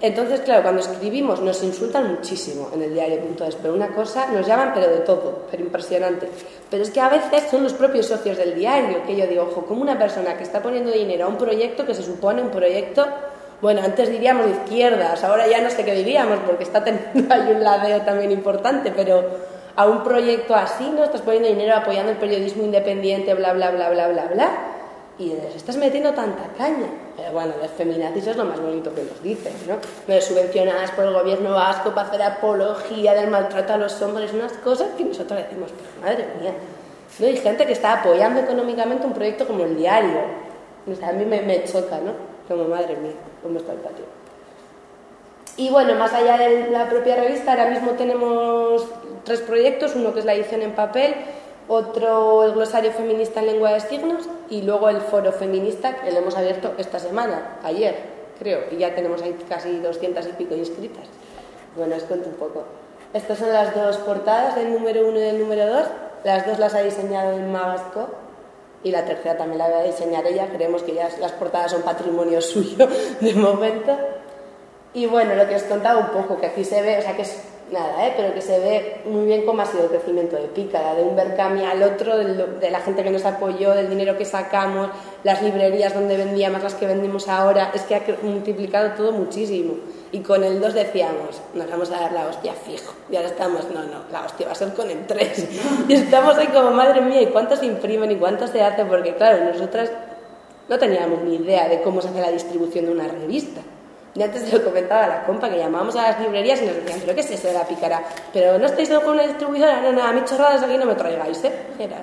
Entonces, claro, cuando escribimos nos insultan muchísimo en el diario.es, pero una cosa, nos llaman pero de todo, pero impresionante. Pero es que a veces son los propios socios del diario que yo digo, ojo, como una persona que está poniendo dinero a un proyecto que se supone un proyecto, bueno, antes diríamos izquierdas, ahora ya no sé qué diríamos porque está teniendo ahí un ladeo también importante, pero a un proyecto así, ¿no? Estás poniendo dinero apoyando el periodismo independiente, bla, bla, bla, bla, bla, bla y les estás metiendo tanta caña. Pero bueno, los feminazis es lo más bonito que nos dicen, ¿no? subvencionadas por el gobierno vasco para hacer apología del maltrato a los hombres, unas cosas que nosotros decimos, pero madre mía. ¿no? Hay gente que está apoyando económicamente un proyecto como el diario. O sea, a mí me, me choca, ¿no? Como madre mía, cómo está el patio. Y bueno, más allá de la propia revista, ahora mismo tenemos tres proyectos, uno que es la edición en papel, otro el glosario feminista en lengua de signos y luego el foro feminista que lo hemos abierto esta semana, ayer creo, y ya tenemos ahí casi 200 y pico inscritas. Bueno, os cuento un poco. Estas son las dos portadas del número uno y del número dos. Las dos las ha diseñado en Magasco y la tercera también la va a diseñar ella. Creemos que ya las portadas son patrimonio suyo de momento. Y bueno, lo que os contaba un poco, que aquí se ve, o sea, que es nada, ¿eh? pero que se ve muy bien cómo ha sido el crecimiento de Pícara, de un Berkami al otro, de, la gente que nos apoyó, del dinero que sacamos, las librerías donde vendíamos, las que vendimos ahora, es que ha multiplicado todo muchísimo. Y con el 2 decíamos, nos vamos a dar la hostia fijo. Y ahora estamos, no, no, la hostia va a ser con el 3. Y estamos ahí como, madre mía, ¿y cuántos se imprimen y cuántos se hace? Porque claro, nosotras no teníamos ni idea de cómo se hace la distribución de una revista. Y antes te lo comentaba la compa que llamábamos a las librerías y nos decían, ¿pero qué es eso de la pícara? ¿Pero no estáis con una distribuidora? No, no, a mí chorradas aquí no me traigáis, ¿eh? Era.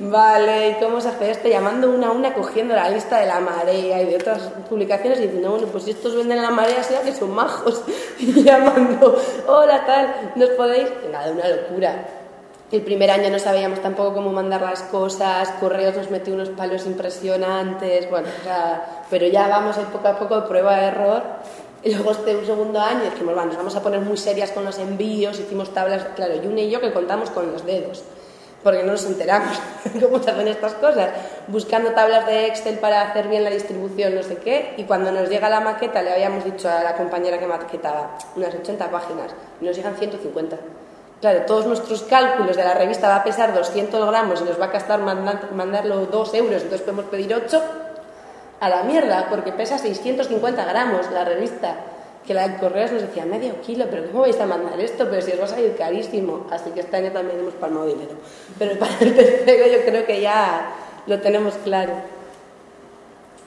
Vale, ¿y cómo se hace esto? Llamando una a una, cogiendo la lista de la marea y de otras publicaciones y diciendo, bueno, pues si estos venden la marea, sea que son majos. Y llamando, hola, tal, ¿nos podéis? Nada, una locura. El primer año no sabíamos tampoco cómo mandar las cosas, Correos nos metió unos palos impresionantes, bueno, pero ya vamos poco a poco de prueba de error. Y luego este un segundo año dijimos, bueno, nos vamos a poner muy serias con los envíos, hicimos tablas, claro, Yune y yo que contamos con los dedos, porque no nos enteramos cómo se hacen estas cosas, buscando tablas de Excel para hacer bien la distribución, no sé qué, y cuando nos llega la maqueta le habíamos dicho a la compañera que maquetaba unas 80 páginas, y nos llegan 150. Claro, todos nuestros cálculos de la revista va a pesar 200 gramos y nos va a costar mandarlo 2 euros, entonces podemos pedir 8 a la mierda, porque pesa 650 gramos la revista, que la de correos nos decía medio kilo, pero ¿cómo vais a mandar esto? Pero si os va a salir carísimo, así que este año también hemos palmado dinero. Pero para el tercero yo creo que ya lo tenemos claro.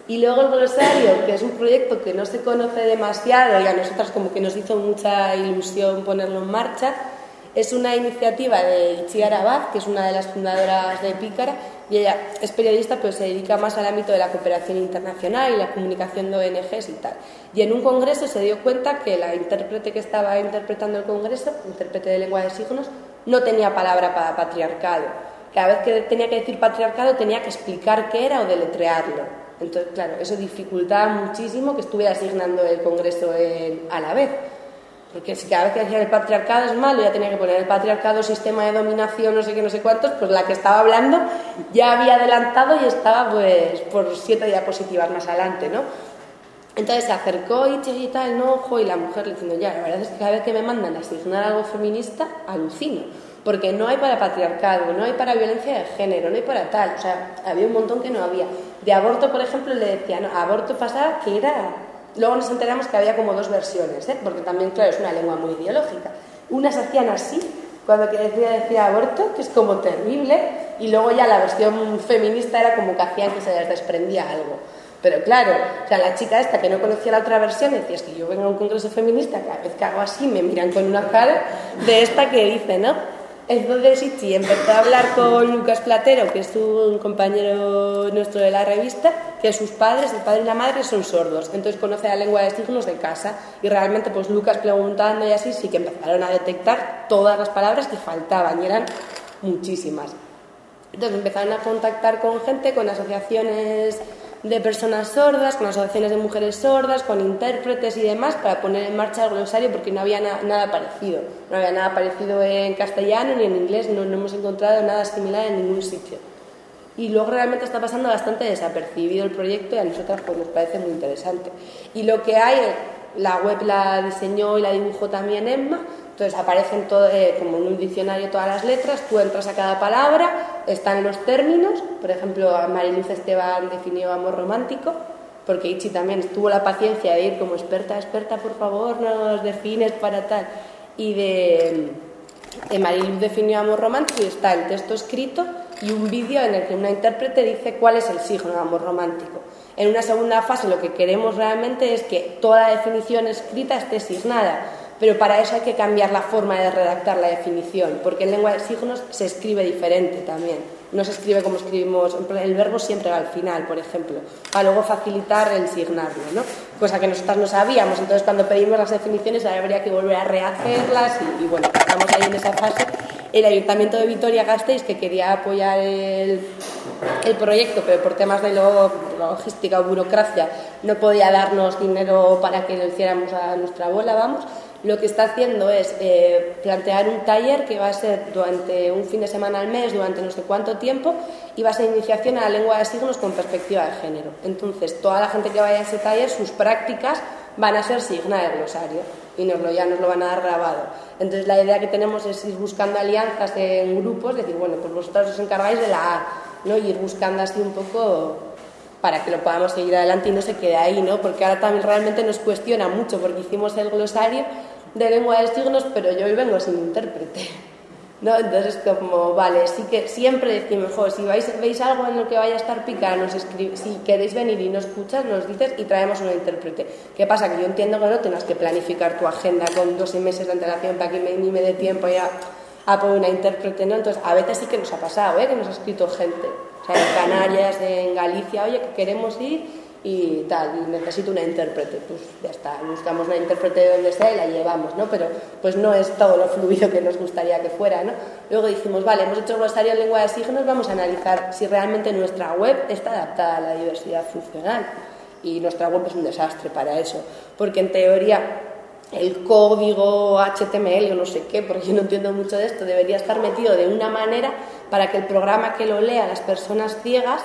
Y luego el glosario, que es un proyecto que no se conoce demasiado y a nosotras como que nos hizo mucha ilusión ponerlo en marcha, es una iniciativa de Itziar Abad, que es una de las fundadoras de Pícara, y ella es periodista, pero se dedica más al ámbito de la cooperación internacional y la comunicación de ONGs y tal. Y en un congreso se dio cuenta que la intérprete que estaba interpretando el congreso, intérprete de lengua de signos, no tenía palabra para patriarcado. Cada vez que tenía que decir patriarcado tenía que explicar qué era o deletrearlo. Entonces, claro, eso dificultaba muchísimo que estuviera asignando el congreso a la vez. Porque si cada vez que decía el patriarcado es malo, ya tenía que poner el patriarcado, sistema de dominación, no sé qué, no sé cuántos, pues la que estaba hablando ya había adelantado y estaba pues por siete diapositivas más adelante, ¿no? Entonces se acercó y tal, no, ojo, y la mujer le diciendo, ya, la verdad es que cada vez que me mandan a asignar algo feminista, alucino. Porque no hay para patriarcado, no hay para violencia de género, no hay para tal. O sea, había un montón que no había. De aborto, por ejemplo, le decía, no, aborto pasaba que era Luego nos enteramos que había como dos versiones, ¿eh? porque también, claro, es una lengua muy ideológica. Unas hacían así, cuando decía, decía aborto, que es como terrible, y luego ya la versión feminista era como que hacían que se les desprendía algo. Pero claro, o sea, la chica esta que no conocía la otra versión decía, es que yo vengo a un congreso feminista, cada vez que hago así me miran con una cara de esta que dice, ¿no? Entonces Ichi empezó a hablar con Lucas Platero, que es un compañero nuestro de la revista, que sus padres, el padre y la madre, son sordos. Entonces conoce la lengua de signos de casa. Y realmente, pues Lucas preguntando y así, sí que empezaron a detectar todas las palabras que faltaban, y eran muchísimas. Entonces empezaron a contactar con gente, con asociaciones de personas sordas, con asociaciones de mujeres sordas, con intérpretes y demás, para poner en marcha el glosario porque no había nada parecido. No había nada parecido en castellano ni en inglés, no, no, hemos encontrado nada similar en ningún sitio. Y luego realmente está pasando bastante desapercibido el proyecto y a nosotros pues, nos parece muy interesante. Y lo que hay la web la diseñó y la dibujó también Emma, entonces aparecen todo, eh, como en un diccionario todas las letras, tú entras a cada palabra, están los términos, por ejemplo, Mariluz Esteban definió amor romántico, porque Ichi también tuvo la paciencia de ir como experta, experta, por favor, nos defines para tal, y de, de Mariluz definió amor romántico y está el texto escrito y un vídeo en el que una intérprete dice cuál es el signo de amor romántico. En una segunda fase lo que queremos realmente es que toda definición escrita esté signada, pero para eso hay que cambiar la forma de redactar la definición, porque en lengua de signos se escribe diferente también. No se escribe como escribimos, el verbo siempre va al final, por ejemplo, para luego facilitar el signarlo, ¿no? Cosa que nosotras no sabíamos, entonces cuando pedimos las definiciones habría que volver a rehacerlas y, y bueno, estamos ahí en esa fase el Ayuntamiento de Vitoria-Gasteiz, que quería apoyar el, el, proyecto, pero por temas de logística o burocracia no podía darnos dinero para que lo hiciéramos a nuestra abuela, vamos, lo que está haciendo es eh, plantear un taller que va a ser durante un fin de semana al mes, durante no sé cuánto tiempo, y va a ser iniciación a la lengua de signos con perspectiva de género. Entonces, toda la gente que vaya a ese taller, sus prácticas van a ser signa de glosario y nos lo, ya nos lo van a dar grabado. Entonces la idea que tenemos es ir buscando alianzas en grupos, decir, bueno, pues vosotros os encargáis de la A, ¿no? y ir buscando así un poco para que lo podamos seguir adelante y no se quede ahí, ¿no? porque ahora también realmente nos cuestiona mucho, porque hicimos el glosario de lengua de signos, pero yo hoy vengo sin intérprete. ¿no? Entonces, como, vale, sí que siempre decimos, mejor si vais, veis algo en lo que vaya a estar pica, nos si queréis venir y nos escuchas, nos dices y traemos un intérprete. ¿Qué pasa? Que yo entiendo que no tengas que planificar tu agenda con 12 meses de antelación para que me, ni me dé tiempo ya a poner una intérprete, ¿no? Entonces, a veces sí que nos ha pasado, ¿eh? Que nos ha escrito gente, o sea, en Canarias, en Galicia, oye, que queremos ir y tal, y necesito una intérprete, pues ya está, buscamos una intérprete de donde sea y la llevamos, ¿no? Pero pues no es todo lo fluido que nos gustaría que fuera, ¿no? Luego dijimos, vale, hemos hecho glosario en lengua de signos, vamos a analizar si realmente nuestra web está adaptada a la diversidad funcional. Y nuestra web es un desastre para eso, porque en teoría el código HTML o no sé qué, porque yo no entiendo mucho de esto, debería estar metido de una manera para que el programa que lo lea las personas ciegas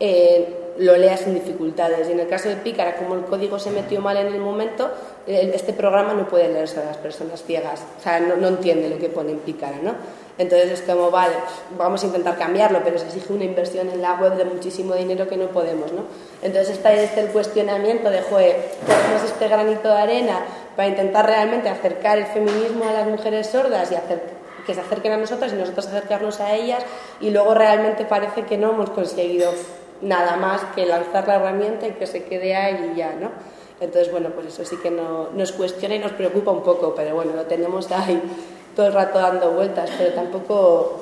eh, lo lea sin dificultades. Y en el caso de Pícara, como el código se metió mal en el momento, este programa no puede leerse a las personas ciegas, o sea, no, no entiende lo que pone en Pícara, ¿no? Entonces es como, vale, vamos a intentar cambiarlo, pero se exige una inversión en la web de muchísimo dinero que no podemos, ¿no? Entonces está este el cuestionamiento de, joder, ponemos este granito de arena para intentar realmente acercar el feminismo a las mujeres sordas y hacer que se acerquen a nosotras y nosotros acercarnos a ellas y luego realmente parece que no hemos conseguido nada más que lanzar la herramienta y que se quede ahí y ya, ¿no? Entonces, bueno, pues eso sí que no, nos cuestiona y nos preocupa un poco, pero bueno, lo tenemos ahí todo el rato dando vueltas, pero tampoco,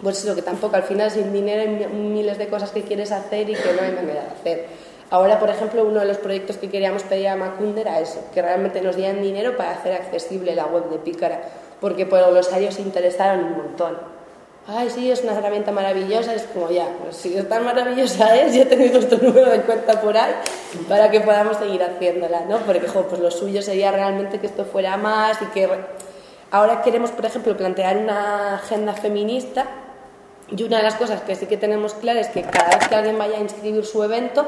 pues eso, que tampoco al final sin dinero hay miles de cosas que quieres hacer y que no hay manera de hacer. Ahora, por ejemplo, uno de los proyectos que queríamos pedir a Macunde era eso, que realmente nos dieran dinero para hacer accesible la web de Pícara, porque por los glosarios se interesaron un montón ay, sí, es una herramienta maravillosa, es como ya, pues si es tan maravillosa es, ya tenéis nuestro número de cuenta por ahí para que podamos seguir haciéndola, ¿no? Porque, jo, pues lo suyo sería realmente que esto fuera más y que ahora queremos, por ejemplo, plantear una agenda feminista y una de las cosas que sí que tenemos claras es que cada vez que alguien vaya a inscribir su evento,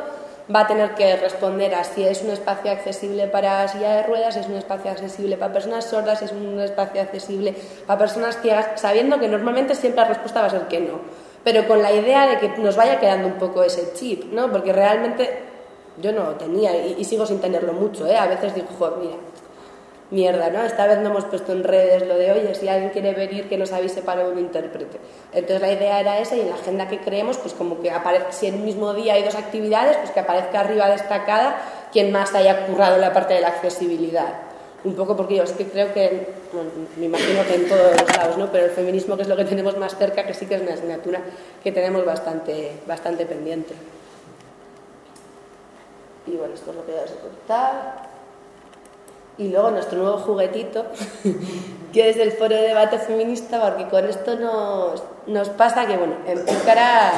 va a tener que responder a si es un espacio accesible para silla de ruedas, es un espacio accesible para personas sordas, es un espacio accesible para personas ciegas, sabiendo que normalmente siempre la respuesta va a ser que no, pero con la idea de que nos vaya quedando un poco ese chip, ¿no? Porque realmente yo no lo tenía y, sigo sin tenerlo mucho, ¿eh? A veces digo, joder, mira, mierda, ¿no? Esta vez no hemos puesto en redes lo de, oye, si alguien quiere venir, que nos avise para un intérprete. Entonces la idea era esa y en la agenda que creemos, pues como que aparece, si en el mismo día hay dos actividades, pues que aparezca arriba destacada quien más haya currado la parte de la accesibilidad. Un poco porque yo es que creo que, me imagino que en todos los lados, ¿no? Pero el feminismo, que es lo que tenemos más cerca, que sí que es una asignatura que tenemos bastante, bastante pendiente. Y bueno, esto es lo que voy a contar y luego nuestro nuevo juguetito, que es el foro de debate feminista, porque con esto nos, nos pasa que, bueno, en Pícara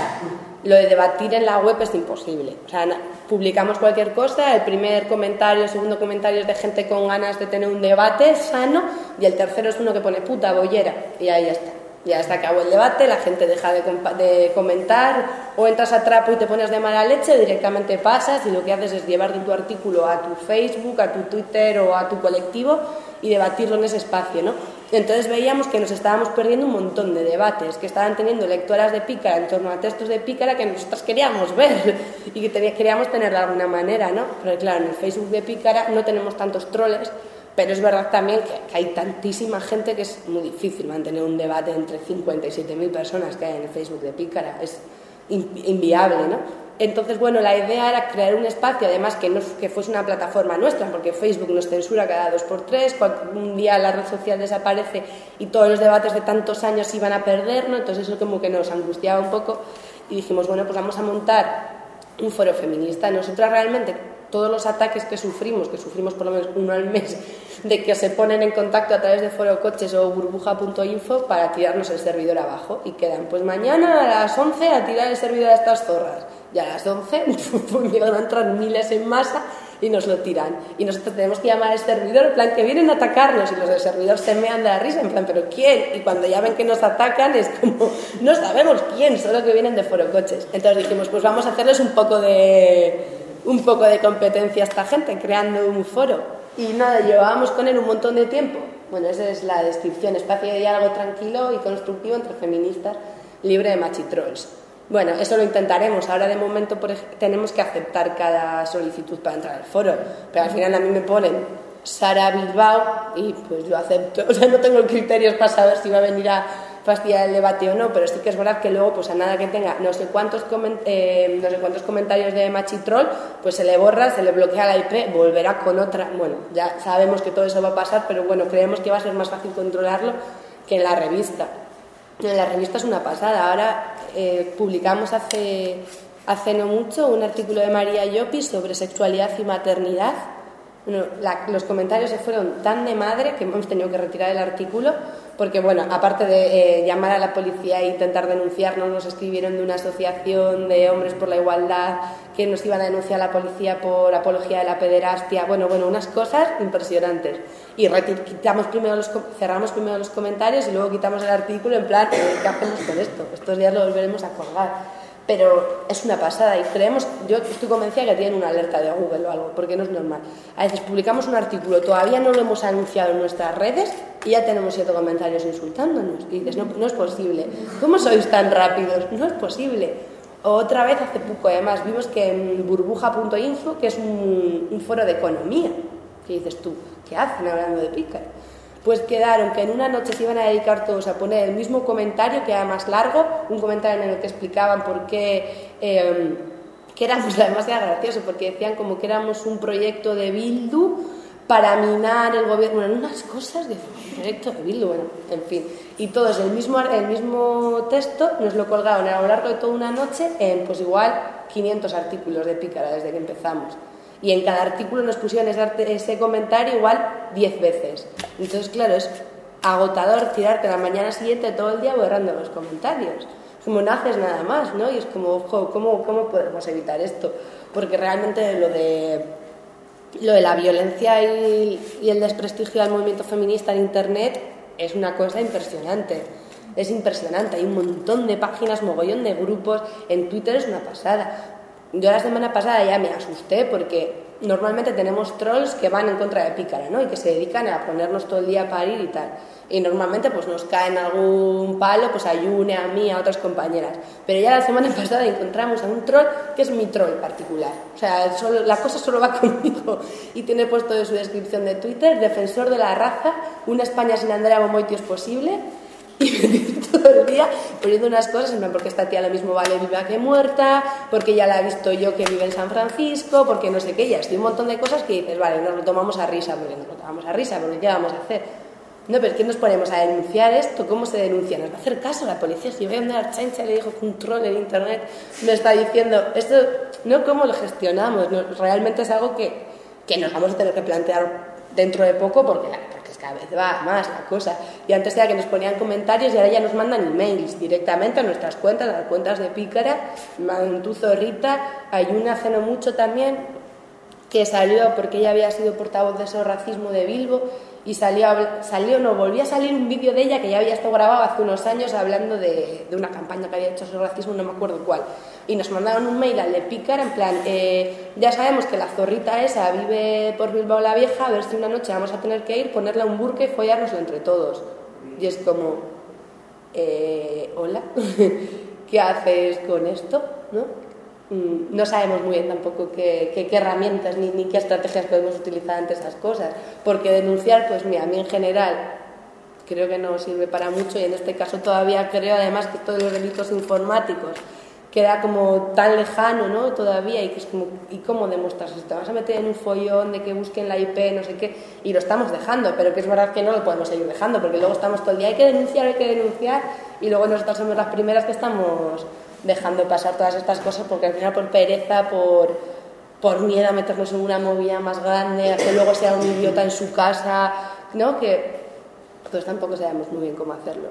lo de debatir en la web es imposible. O sea, publicamos cualquier cosa, el primer comentario, el segundo comentario es de gente con ganas de tener un debate sano, y el tercero es uno que pone puta bollera, y ahí ya está. Ya está acabó el debate, la gente deja de, de, comentar, o entras a trapo y te pones de mala leche, directamente pasas y lo que haces es llevar tu artículo a tu Facebook, a tu Twitter o a tu colectivo y debatirlo en ese espacio, ¿no? Entonces veíamos que nos estábamos perdiendo un montón de debates, que estaban teniendo lectoras de pícara en torno a textos de pícara que nosotros queríamos ver y que queríamos tener de alguna manera, ¿no? Pero claro, en el Facebook de pícara no tenemos tantos troles, pero es verdad también que, hay tantísima gente que es muy difícil mantener un debate entre 57.000 personas que hay en el Facebook de pícara, es inviable, ¿no? Entonces, bueno, la idea era crear un espacio, además que, no, que fuese una plataforma nuestra, porque Facebook nos censura cada dos por tres, un día la red social desaparece y todos los debates de tantos años iban a perder, ¿no? Entonces eso como que nos angustiaba un poco y dijimos, bueno, pues vamos a montar un foro feminista. Nosotras realmente todos los ataques que sufrimos, que sufrimos por lo menos uno al mes, de que se ponen en contacto a través de foro coches o burbuja.info para tirarnos el servidor abajo y quedan pues mañana a las 11 a tirar el servidor a estas zorras y a las 11 pues llegan a entrar miles en masa y nos lo tiran. Y nosotros tenemos que llamar al servidor, en plan, que vienen a atacarnos. Y los del servidor se mean de la risa, en plan, ¿pero quién? Y cuando ya ven que nos atacan, es como, no sabemos quién, solo que vienen de foro coches. Entonces dijimos, pues vamos a hacerles un poco de, un poco de competencia a esta gente, creando un foro. Y nada, llevábamos con él un montón de tiempo. Bueno, esa es la descripción, espacio de diálogo tranquilo y constructivo entre feministas, libre de machitrolls. Bueno, eso lo intentaremos. Ahora de momento tenemos que aceptar cada solicitud para entrar al foro, pero al final a mí me ponen Sara Bilbao y pues yo acepto. O sea, no tengo criterios para saber si va a venir a fastidiar el debate o no, pero sí que es verdad que luego, pues a nada que tenga no sé cuántos, eh, no sé cuántos comentarios de machitrol, pues se le borra, se le bloquea la IP, volverá con otra. Bueno, ya sabemos que todo eso va a pasar, pero bueno, creemos que va a ser más fácil controlarlo que en la revista. En la revista es una pasada. Ahora eh, publicamos hace, hace no mucho un artículo de María Llopis sobre sexualidad y maternidad. Los comentarios se fueron tan de madre que hemos tenido que retirar el artículo porque, bueno, aparte de eh, llamar a la policía e intentar denunciarnos, nos escribieron de una asociación de hombres por la igualdad que nos iban a denunciar a la policía por apología de la pederastia. Bueno, bueno, unas cosas impresionantes. Y quitamos primero los, cerramos primero los comentarios y luego quitamos el artículo en plan, ¿qué hacemos con esto? Estos días lo volveremos a colgar pero es una pasada y creemos, yo estoy convencida que tienen una alerta de Google o algo, porque no es normal. A veces publicamos un artículo, todavía no lo hemos anunciado en nuestras redes y ya tenemos siete comentarios insultándonos. Y dices, no, no es posible. ¿Cómo sois tan rápidos? No es posible. Otra vez hace poco, además, vimos que en burbuja.info, que es un, foro de economía, que dices tú, ¿qué hacen hablando de pícar? Pues quedaron que en una noche se iban a dedicar todos a poner el mismo comentario, que era más largo, un comentario en el que explicaban por qué, eh, que éramos, además era gracioso, porque decían como que éramos un proyecto de Bildu para minar el gobierno, bueno, unas cosas de proyecto de Bildu, bueno, en fin. Y todos el mismo, el mismo texto nos lo colgaron a lo largo de toda una noche en, pues igual, 500 artículos de pícara desde que empezamos y en cada artículo nos pusieron ese, comentario igual 10 veces. Entonces, claro, es agotador tirarte la mañana siguiente todo el día borrando los comentarios. Como no haces nada más, ¿no? Y es como, ojo, ¿cómo, ¿cómo podemos evitar esto? Porque realmente lo de, lo de la violencia y, y el desprestigio al movimiento feminista en Internet es una cosa impresionante. Es impresionante, hay un montón de páginas, mogollón de grupos, en Twitter es una pasada. Yo la semana pasada ya me asusté porque normalmente tenemos trolls que van en contra de Pícara, ¿no? Y que se dedican a ponernos todo el día a parir y tal. Y normalmente pues nos caen algún palo, pues a a mí, a otras compañeras. Pero ya la semana pasada encontramos a un troll que es mi troll particular. O sea, la cosa solo va conmigo. Y tiene puesto en su descripción de Twitter, defensor de la raza, una España sin Andrea Bomoiti es posible y todo el día poniendo unas cosas, porque esta tía lo mismo vale viva que muerta, porque ya la he visto yo que vive en San Francisco, porque no sé qué, ya estoy un montón de cosas que dices, vale, nos lo tomamos a risa, porque nos lo tomamos a risa, porque ¿qué vamos a hacer? No, pero es que nos ponemos a denunciar esto, ¿cómo se denuncia? ¿Nos va a hacer caso la policía? Si voy a andar chancha le dijo control en internet, me está diciendo, esto, no cómo lo gestionamos, realmente es algo que, que nos vamos a tener que plantear dentro de poco porque la, cada vez va más la cosa. Y antes era que nos ponían comentarios y ahora ya nos mandan emails directamente a nuestras cuentas, a las cuentas de Pícara, Mantuzo Rita, hay una hace no mucho también que salió porque ella había sido portavoz de ese racismo de Bilbo y salió, salió, no, volvió a salir un vídeo de ella que ya había estado grabado hace unos años hablando de, de, una campaña que había hecho sobre racismo, no me acuerdo cuál. Y nos mandaron un mail al de Picar en plan, eh, ya sabemos que la zorrita esa vive por Bilbao la Vieja, a ver si una noche vamos a tener que ir, ponerle un burque y follárnoslo entre todos. Y es como, eh, hola, ¿qué haces con esto? ¿No? Mm, no sabemos muy bien tampoco qué, herramientas ni, ni, qué estrategias podemos utilizar ante esas cosas, porque denunciar, pues mira, a mí en general creo que no sirve para mucho y en este caso todavía creo además que todos los delitos informáticos queda como tan lejano ¿no? todavía y que es como, ¿y cómo demuestras esto? Vas a meter en un follón de que busquen la IP, no sé qué, y lo estamos dejando, pero que es verdad que no lo podemos seguir dejando, porque luego estamos todo el día, hay que denunciar, hay que denunciar, y luego nosotros somos las primeras que estamos dejando pasar todas estas cosas porque al final por pereza, por, por miedo a meternos en una movida más grande, a que luego sea un idiota en su casa, ¿no? Que pues tampoco sabemos muy bien cómo hacerlo.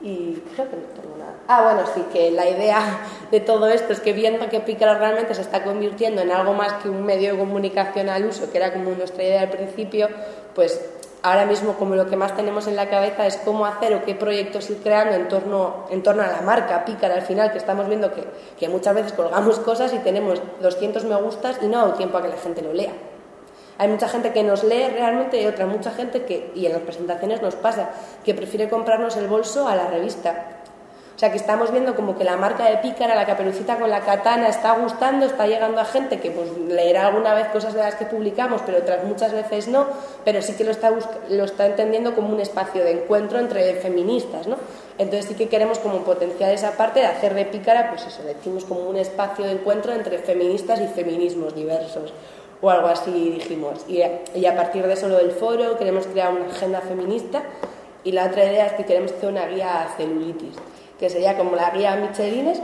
Y creo que no tengo nada. Ah, bueno, sí, que la idea de todo esto es que viendo que Pícara realmente se está convirtiendo en algo más que un medio de comunicación al uso, que era como nuestra idea al principio, pues ahora mismo como lo que más tenemos en la cabeza es cómo hacer o qué proyectos ir creando en torno, en torno a la marca Pícara al final, que estamos viendo que, que muchas veces colgamos cosas y tenemos 200 me gustas y no hay tiempo a que la gente lo lea. Hay mucha gente que nos lee realmente y otra mucha gente que, y en las presentaciones nos pasa, que prefiere comprarnos el bolso a la revista. O sea, que estamos viendo como que la marca de Pícara, la caperucita con la katana, está gustando, está llegando a gente que pues leerá alguna vez cosas de las que publicamos, pero otras muchas veces no, pero sí que lo está, lo está entendiendo como un espacio de encuentro entre feministas, ¿no? Entonces sí que queremos como potenciar esa parte de hacer de Pícara, pues eso, decimos como un espacio de encuentro entre feministas y feminismos diversos o algo así dijimos. Y, y a partir de eso lo del foro queremos crear una agenda feminista y la otra idea es que queremos hacer una guía a celulitis que sería como la guía Michelines,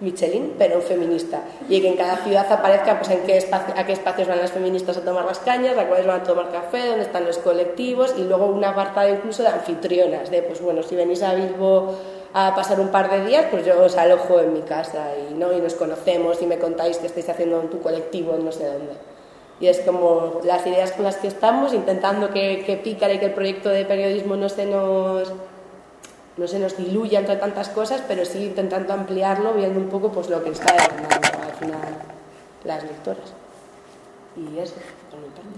Michelin, pero feminista. Y que en cada ciudad aparezca pues, en qué espacio, a qué espacios van las feministas a tomar las cañas, a cuáles van a tomar café, dónde están los colectivos, y luego una apartado incluso de anfitrionas, de pues bueno, si venís a Bilbo a pasar un par de días, pues yo os alojo en mi casa y, ¿no? y nos conocemos y me contáis qué estáis haciendo en tu colectivo en no sé dónde. Y es como las ideas con las que estamos, intentando que, que Pícara y que el proyecto de periodismo no se nos no se nos diluya entre tantas cosas, pero sí intentando ampliarlo, viendo un poco pues lo que está demandando al final las lectoras. Y eso, por mi parte.